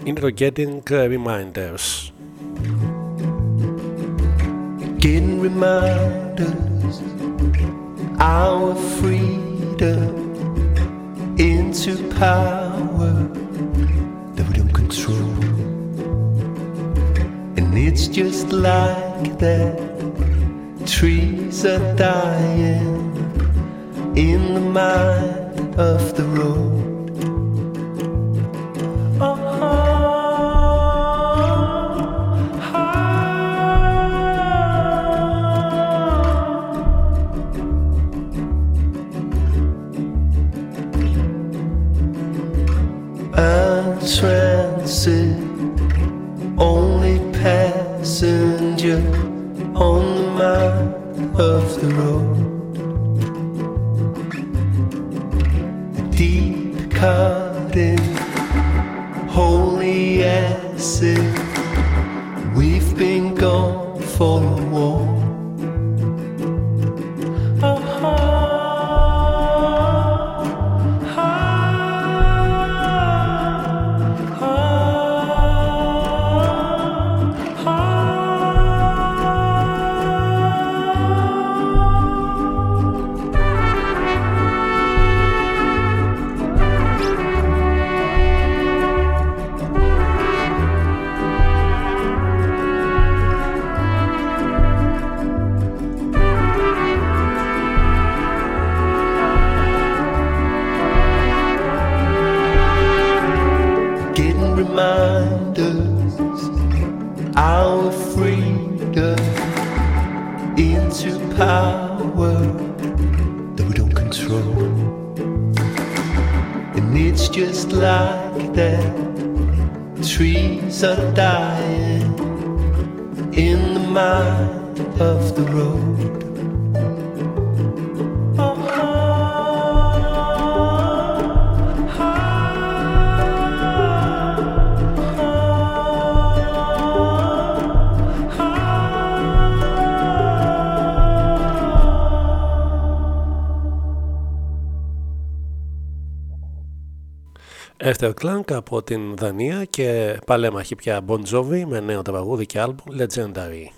Είναι το Getting Reminders. Getting reminders, our freedom into power it's just like that. Trees are dying in the mind of the road. A on the mouth of the road. Deep cutting, holy acid. We've been gone for certa Esther Clank από την Δανία και παλέμαχη πια Bon Jovi με νέο τραγούδι και άλμπουμ Legendary.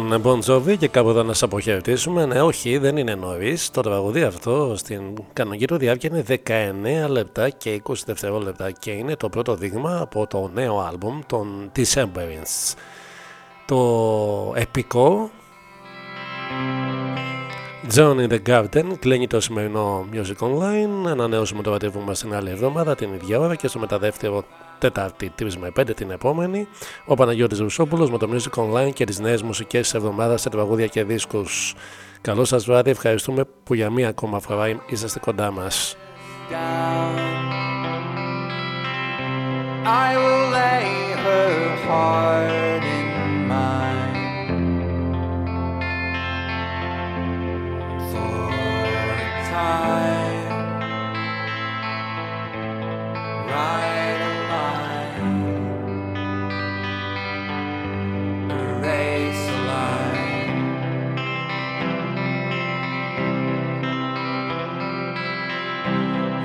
Λοιπόν, Bon Jovi και κάπου εδώ να σας αποχαιρετήσουμε. Ναι, όχι, δεν είναι νωρίς. Το τραγουδί αυτό στην κανονική του διάρκεια είναι 19 λεπτά και 20 δευτερόλεπτα και είναι το πρώτο δείγμα από το νέο άλμπουμ των Decemberins. Το επικό John in the Garden κλείνει το σημερινό Music Online. Ανανεώσουμε το ραντεβού μας την άλλη εβδομάδα την ίδια ώρα και στο μεταδεύτερο Τετάρτη 3 με 5 την επόμενη. Ο Παναγιώτης Ρουσόπουλος με το Music Online και τις νέες μουσικές της εβδομάδας σε τραγούδια και δίσκους. Καλό σας βράδυ, ευχαριστούμε που για μία ακόμα φορά είσαστε κοντά μας. I will lay her heart in mine for time. Write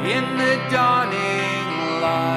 In the dawning light,